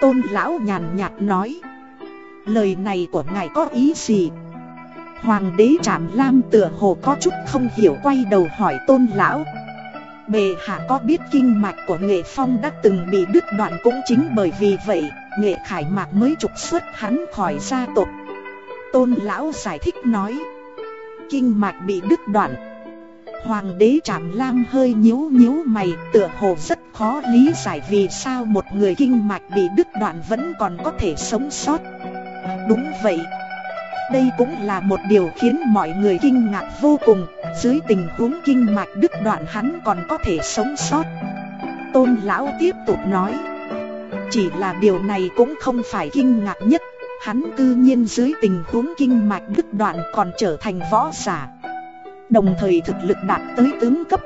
Tôn lão nhàn nhạt nói Lời này của ngài có ý gì? Hoàng đế Trạm Lam tựa hồ có chút không hiểu quay đầu hỏi tôn lão. Bề hạ có biết kinh mạch của nghệ phong đã từng bị đứt đoạn cũng chính bởi vì vậy, nghệ khải mạc mới trục xuất hắn khỏi gia tộc. Tôn lão giải thích nói, Kinh mạch bị đứt đoạn. Hoàng đế Trạm Lam hơi nhíu nhíu mày, tựa hồ rất khó lý giải vì sao một người kinh mạch bị đứt đoạn vẫn còn có thể sống sót. Đúng vậy. Đây cũng là một điều khiến mọi người kinh ngạc vô cùng. Dưới tình huống kinh mạch đứt đoạn hắn còn có thể sống sót. Tôn lão tiếp tục nói. Chỉ là điều này cũng không phải kinh ngạc nhất. Hắn cư nhiên dưới tình huống kinh mạch đứt đoạn còn trở thành võ giả. Đồng thời thực lực đạt tới tướng cấp.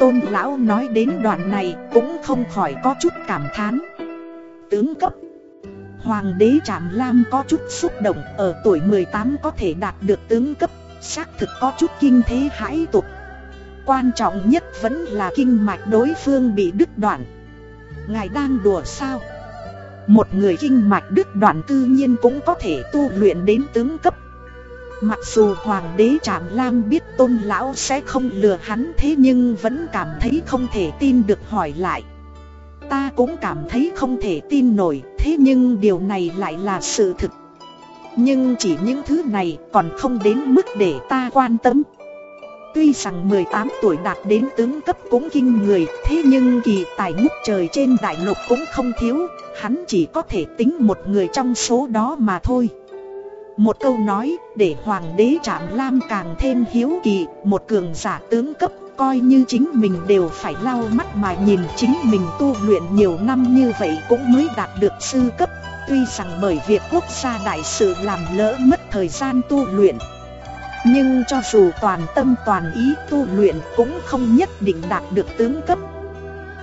Tôn lão nói đến đoạn này cũng không khỏi có chút cảm thán. Tướng cấp Hoàng đế Trạm Lam có chút xúc động, Ở tuổi 18 có thể đạt được tướng cấp, Xác thực có chút kinh thế hãi tục. Quan trọng nhất vẫn là kinh mạch đối phương bị đứt đoạn. Ngài đang đùa sao? Một người kinh mạch đứt đoạn tự nhiên cũng có thể tu luyện đến tướng cấp. Mặc dù hoàng đế Trạm Lam biết tôn lão sẽ không lừa hắn thế nhưng vẫn cảm thấy không thể tin được hỏi lại. Ta cũng cảm thấy không thể tin nổi thế nhưng điều này lại là sự thực. Nhưng chỉ những thứ này còn không đến mức để ta quan tâm. Tuy rằng 18 tuổi đạt đến tướng cấp cũng kinh người, Thế nhưng kỳ tài ngút trời trên đại lục cũng không thiếu, Hắn chỉ có thể tính một người trong số đó mà thôi. Một câu nói, để hoàng đế Trạm Lam càng thêm hiếu kỳ, Một cường giả tướng cấp coi như chính mình đều phải lau mắt mà nhìn chính mình tu luyện nhiều năm như vậy cũng mới đạt được sư cấp. Tuy rằng bởi việc quốc gia đại sự làm lỡ mất thời gian tu luyện, Nhưng cho dù toàn tâm toàn ý tu luyện cũng không nhất định đạt được tướng cấp.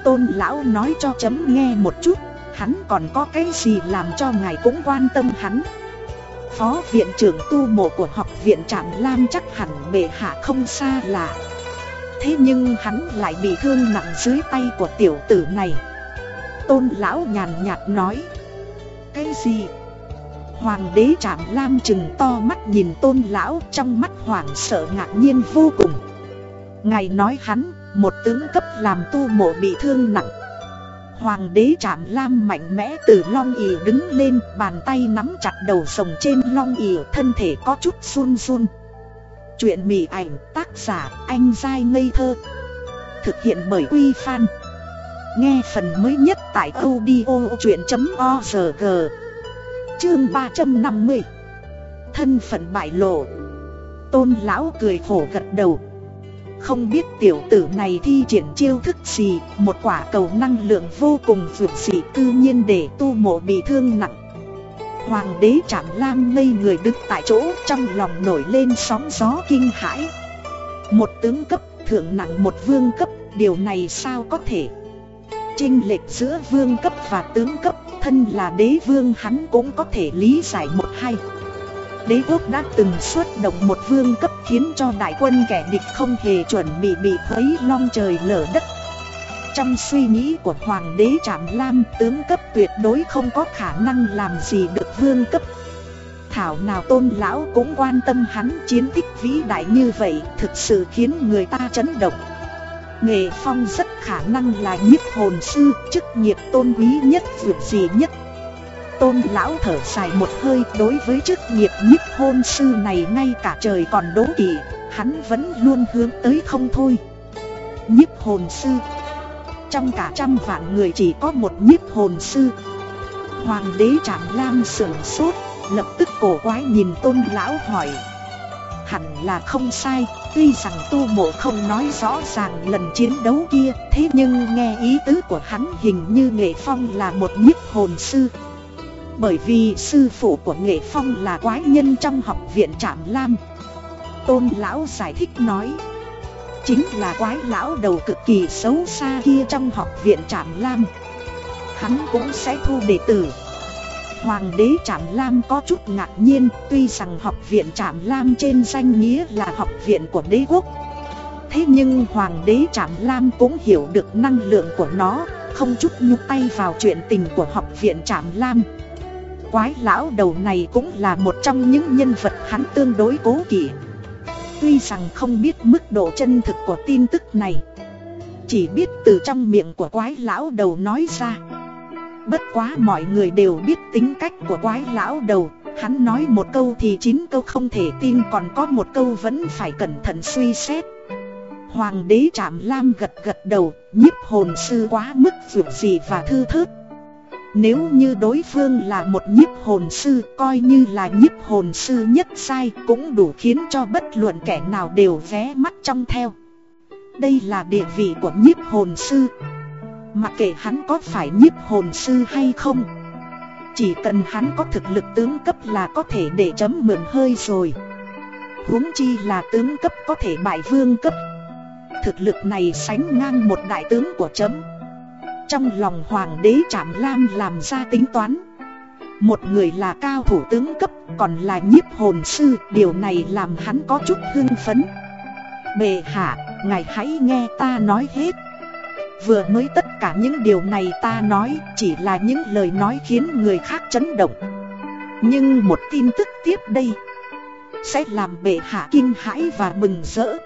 Tôn lão nói cho chấm nghe một chút, Hắn còn có cái gì làm cho ngài cũng quan tâm hắn? Phó viện trưởng tu mộ của học viện Trạm Lam chắc hẳn bệ hạ không xa lạ. Thế nhưng hắn lại bị thương nặng dưới tay của tiểu tử này. Tôn lão nhàn nhạt nói Cái gì? Hoàng đế Trạm Lam chừng to mắt nhìn tôn lão trong mắt hoảng sợ ngạc nhiên vô cùng. Ngài nói hắn, một tướng cấp làm tu mộ bị thương nặng. Hoàng đế Trạm Lam mạnh mẽ từ long ỉ đứng lên Bàn tay nắm chặt đầu sồng trên long ỉ Thân thể có chút run run. Chuyện mị ảnh, tác giả, anh dai ngây thơ. Thực hiện bởi Quy Phan. Nghe phần mới nhất tại audio chuyện.org Chương 350 Thân phận bại lộ. Tôn lão cười khổ gật đầu. Không biết tiểu tử này thi triển chiêu thức gì, Một quả cầu năng lượng vô cùng vượt dị, cư nhiên để tu mộ bị thương nặng. Hoàng đế Trạm Lam ngây người đứng tại chỗ, trong lòng nổi lên sóng gió kinh hãi. Một tướng cấp, thượng nặng một vương cấp, điều này sao có thể? Trinh lệch giữa vương cấp và tướng cấp, thân là đế vương hắn cũng có thể lý giải một hay Đế quốc đã từng xuất động một vương cấp khiến cho đại quân kẻ địch không hề chuẩn bị bị khuấy long trời lở đất. Trong suy nghĩ của Hoàng đế Trạm Lam tướng cấp tuyệt đối không có khả năng làm gì được vương cấp. Thảo nào tôn lão cũng quan tâm hắn chiến tích vĩ đại như vậy thực sự khiến người ta chấn động. Nghệ phong rất khả năng là nhiếp hồn sư, chức nghiệp tôn quý nhất, vượt gì nhất. Tôn lão thở dài một hơi đối với chức nghiệp nhiếp hôn sư này ngay cả trời còn đố kỵ hắn vẫn luôn hướng tới không thôi. Nhiếp hồn sư trong cả trăm vạn người chỉ có một nhiếp hồn sư. Hoàng đế trạm lam sửng sốt, lập tức cổ quái nhìn tôn lão hỏi. Hẳn là không sai, tuy rằng tu mộ không nói rõ ràng lần chiến đấu kia, thế nhưng nghe ý tứ của hắn hình như nghệ phong là một nhiếp hồn sư. Bởi vì sư phụ của Nghệ Phong là quái nhân trong học viện Trạm Lam. Tôn Lão giải thích nói. Chính là quái lão đầu cực kỳ xấu xa kia trong học viện Trạm Lam. Hắn cũng sẽ thu đệ tử. Hoàng đế Trạm Lam có chút ngạc nhiên, Tuy rằng học viện Trạm Lam trên danh nghĩa là học viện của đế quốc. Thế nhưng Hoàng đế Trạm Lam cũng hiểu được năng lượng của nó, Không chút nhúc tay vào chuyện tình của học viện Trạm Lam. Quái lão đầu này cũng là một trong những nhân vật hắn tương đối cố kỵ. Tuy rằng không biết mức độ chân thực của tin tức này Chỉ biết từ trong miệng của quái lão đầu nói ra Bất quá mọi người đều biết tính cách của quái lão đầu Hắn nói một câu thì chín câu không thể tin còn có một câu vẫn phải cẩn thận suy xét Hoàng đế Trạm Lam gật gật đầu, nhiếp hồn sư quá mức vượt gì và thư thớt. Nếu như đối phương là một nhiếp hồn sư, coi như là nhiếp hồn sư nhất sai cũng đủ khiến cho bất luận kẻ nào đều vé mắt trong theo. Đây là địa vị của nhiếp hồn sư. Mặc kệ hắn có phải nhiếp hồn sư hay không. Chỉ cần hắn có thực lực tướng cấp là có thể để chấm mượn hơi rồi. huống chi là tướng cấp có thể bại vương cấp Thực lực này sánh ngang một đại tướng của chấm trong lòng hoàng đế Trạm Lam làm ra tính toán. Một người là cao thủ tướng cấp Còn là nhiếp hồn sư Điều này làm hắn có chút hưng phấn. Bệ hạ, ngài hãy nghe ta nói hết. Vừa mới tất cả những điều này ta nói Chỉ là những lời nói khiến người khác chấn động. Nhưng một tin tức tiếp đây Sẽ làm bệ hạ kinh hãi và mừng rỡ.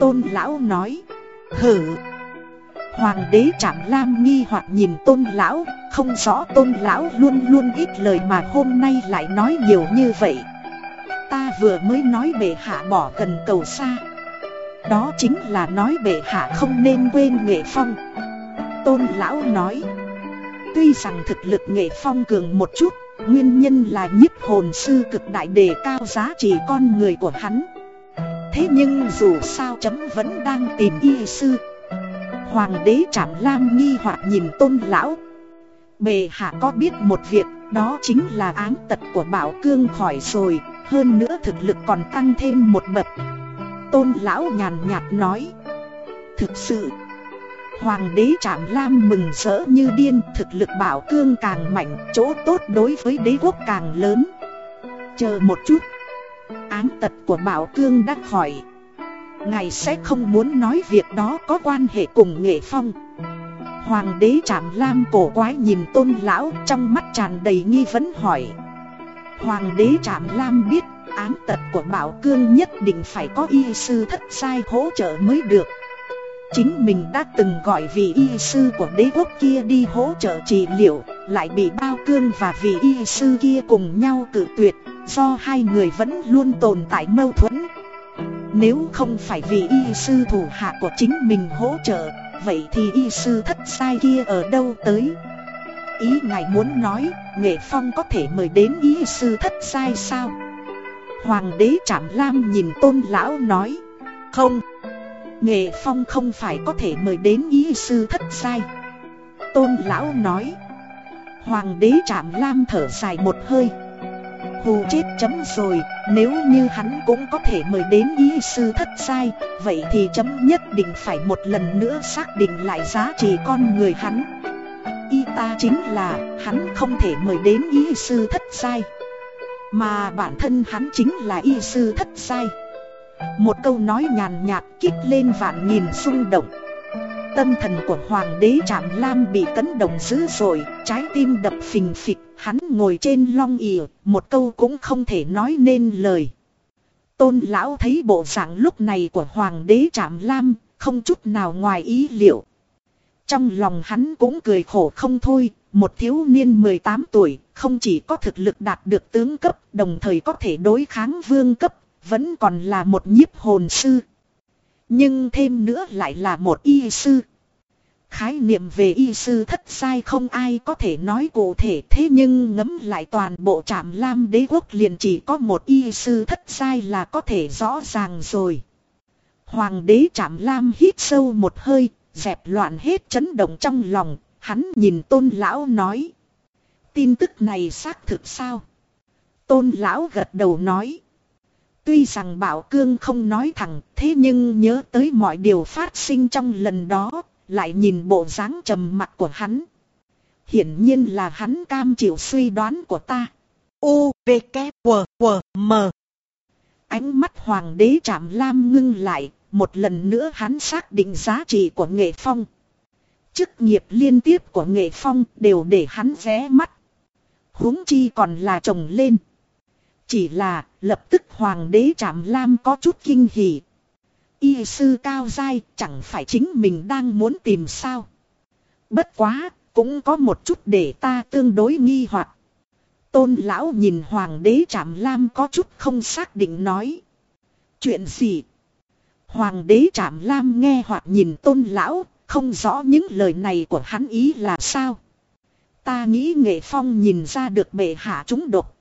Tôn lão nói Hử? Hoàng đế Trạm Lam nghi hoặc nhìn tôn lão, Không rõ tôn lão luôn luôn ít lời mà hôm nay lại nói nhiều như vậy. Ta vừa mới nói bệ hạ bỏ gần cầu xa. Đó chính là nói bệ hạ không nên quên nghệ phong. Tôn lão nói, Tuy rằng thực lực nghệ phong cường một chút, Nguyên nhân là nhiếp hồn sư cực đại đề cao giá trị con người của hắn. Thế nhưng dù sao chấm vẫn đang tìm y sư. Hoàng đế Trạm Lam nghi hoặc nhìn tôn lão. Bề hạ có biết một việc, Đó chính là án tật của Bảo Cương khỏi rồi, Hơn nữa thực lực còn tăng thêm một bậc. Tôn lão nhàn nhạt nói. Thực sự, Hoàng đế Trạm Lam mừng rỡ như điên, Thực lực Bảo Cương càng mạnh, Chỗ tốt đối với đế quốc càng lớn. Chờ một chút. Án tật của Bảo Cương đã khỏi. Ngài sẽ không muốn nói việc đó có quan hệ cùng nghệ phong. Hoàng đế Trạm Lam cổ quái nhìn tôn lão, trong mắt tràn đầy nghi vấn hỏi. Hoàng đế Trạm Lam biết, án tật của Bảo Cương nhất định phải có y sư thất sai hỗ trợ mới được. Chính mình đã từng gọi vị y sư của đế quốc kia đi hỗ trợ trị liệu, Lại bị Bao Cương và vị y sư kia cùng nhau cự tuyệt, Do hai người vẫn luôn tồn tại mâu thuẫn. Nếu không phải vì y sư thủ hạ của chính mình hỗ trợ, Vậy thì y sư thất sai kia ở đâu tới? Ý ngài muốn nói, Nghệ Phong có thể mời đến y sư thất sai sao? Hoàng đế Trạm Lam nhìn tôn lão nói, Không, Nghệ Phong không phải có thể mời đến y sư thất sai. Tôn lão nói, Hoàng đế Trạm Lam thở dài một hơi hù chết chấm rồi Nếu như hắn cũng có thể mời đến ý sư thất sai Vậy thì chấm nhất định phải một lần nữa xác định lại giá trị con người hắn. Y ta chính là hắn không thể mời đến ý sư thất sai Mà bản thân hắn chính là y sư thất sai Một câu nói nhàn nhạt kích lên vạn nghìn xung động. Tâm thần của Hoàng đế Trạm Lam bị cấn động dữ dội, trái tim đập phình phịch, hắn ngồi trên long ỉa, một câu cũng không thể nói nên lời. Tôn lão thấy bộ dạng lúc này của Hoàng đế Trạm Lam, không chút nào ngoài ý liệu. Trong lòng hắn cũng cười khổ không thôi, một thiếu niên 18 tuổi, không chỉ có thực lực đạt được tướng cấp, đồng thời có thể đối kháng vương cấp, vẫn còn là một nhiếp hồn sư. Nhưng thêm nữa lại là một y sư. Khái niệm về y sư thất sai không ai có thể nói cụ thể thế nhưng ngấm lại toàn bộ trạm lam đế quốc liền chỉ có một y sư thất sai là có thể rõ ràng rồi. Hoàng đế trạm lam hít sâu một hơi, dẹp loạn hết chấn động trong lòng, hắn nhìn tôn lão nói. Tin tức này xác thực sao? Tôn lão gật đầu nói. Tuy rằng Bảo Cương không nói thẳng, thế nhưng nhớ tới mọi điều phát sinh trong lần đó, lại nhìn bộ dáng trầm mặt của hắn. Hiển nhiên là hắn cam chịu suy đoán của ta. U, V, K, W, W, M. Ánh mắt hoàng đế chạm lam ngưng lại, một lần nữa hắn xác định giá trị của nghệ phong. Chức nghiệp liên tiếp của nghệ phong đều để hắn vé mắt. huống chi còn là chồng lên. Chỉ là lập tức hoàng đế chạm lam có chút kinh hỉ. Y sư cao dai chẳng phải chính mình đang muốn tìm sao. Bất quá, Cũng có một chút để ta tương đối nghi hoặc. Tôn lão nhìn hoàng đế trạm lam có chút không xác định nói. Chuyện gì? Hoàng đế trạm lam nghe hoặc nhìn tôn lão, không rõ những lời này của hắn ý là sao. Ta nghĩ nghệ phong nhìn ra được bệ hạ chúng độc.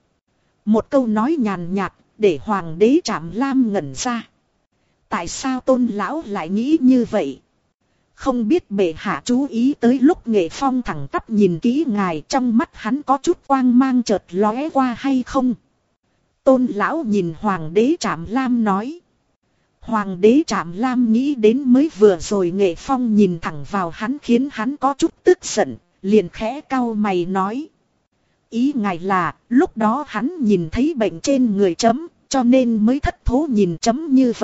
Một câu nói nhàn nhạt để hoàng đế trạm lam ngẩn ra. Tại sao tôn lão lại nghĩ như vậy? Không biết bệ hạ chú ý tới lúc nghệ phong thẳng tắp nhìn kỹ ngài trong mắt hắn có chút quang mang chợt lóe qua hay không? Tôn lão nhìn hoàng đế trạm lam nói. Hoàng đế trạm lam nghĩ đến mới vừa rồi nghệ phong nhìn thẳng vào hắn khiến hắn có chút tức giận, liền khẽ cau mày nói. Ý ngài là, lúc đó hắn nhìn thấy bệnh trên người chấm, cho nên mới thất thố nhìn chấm như vậy.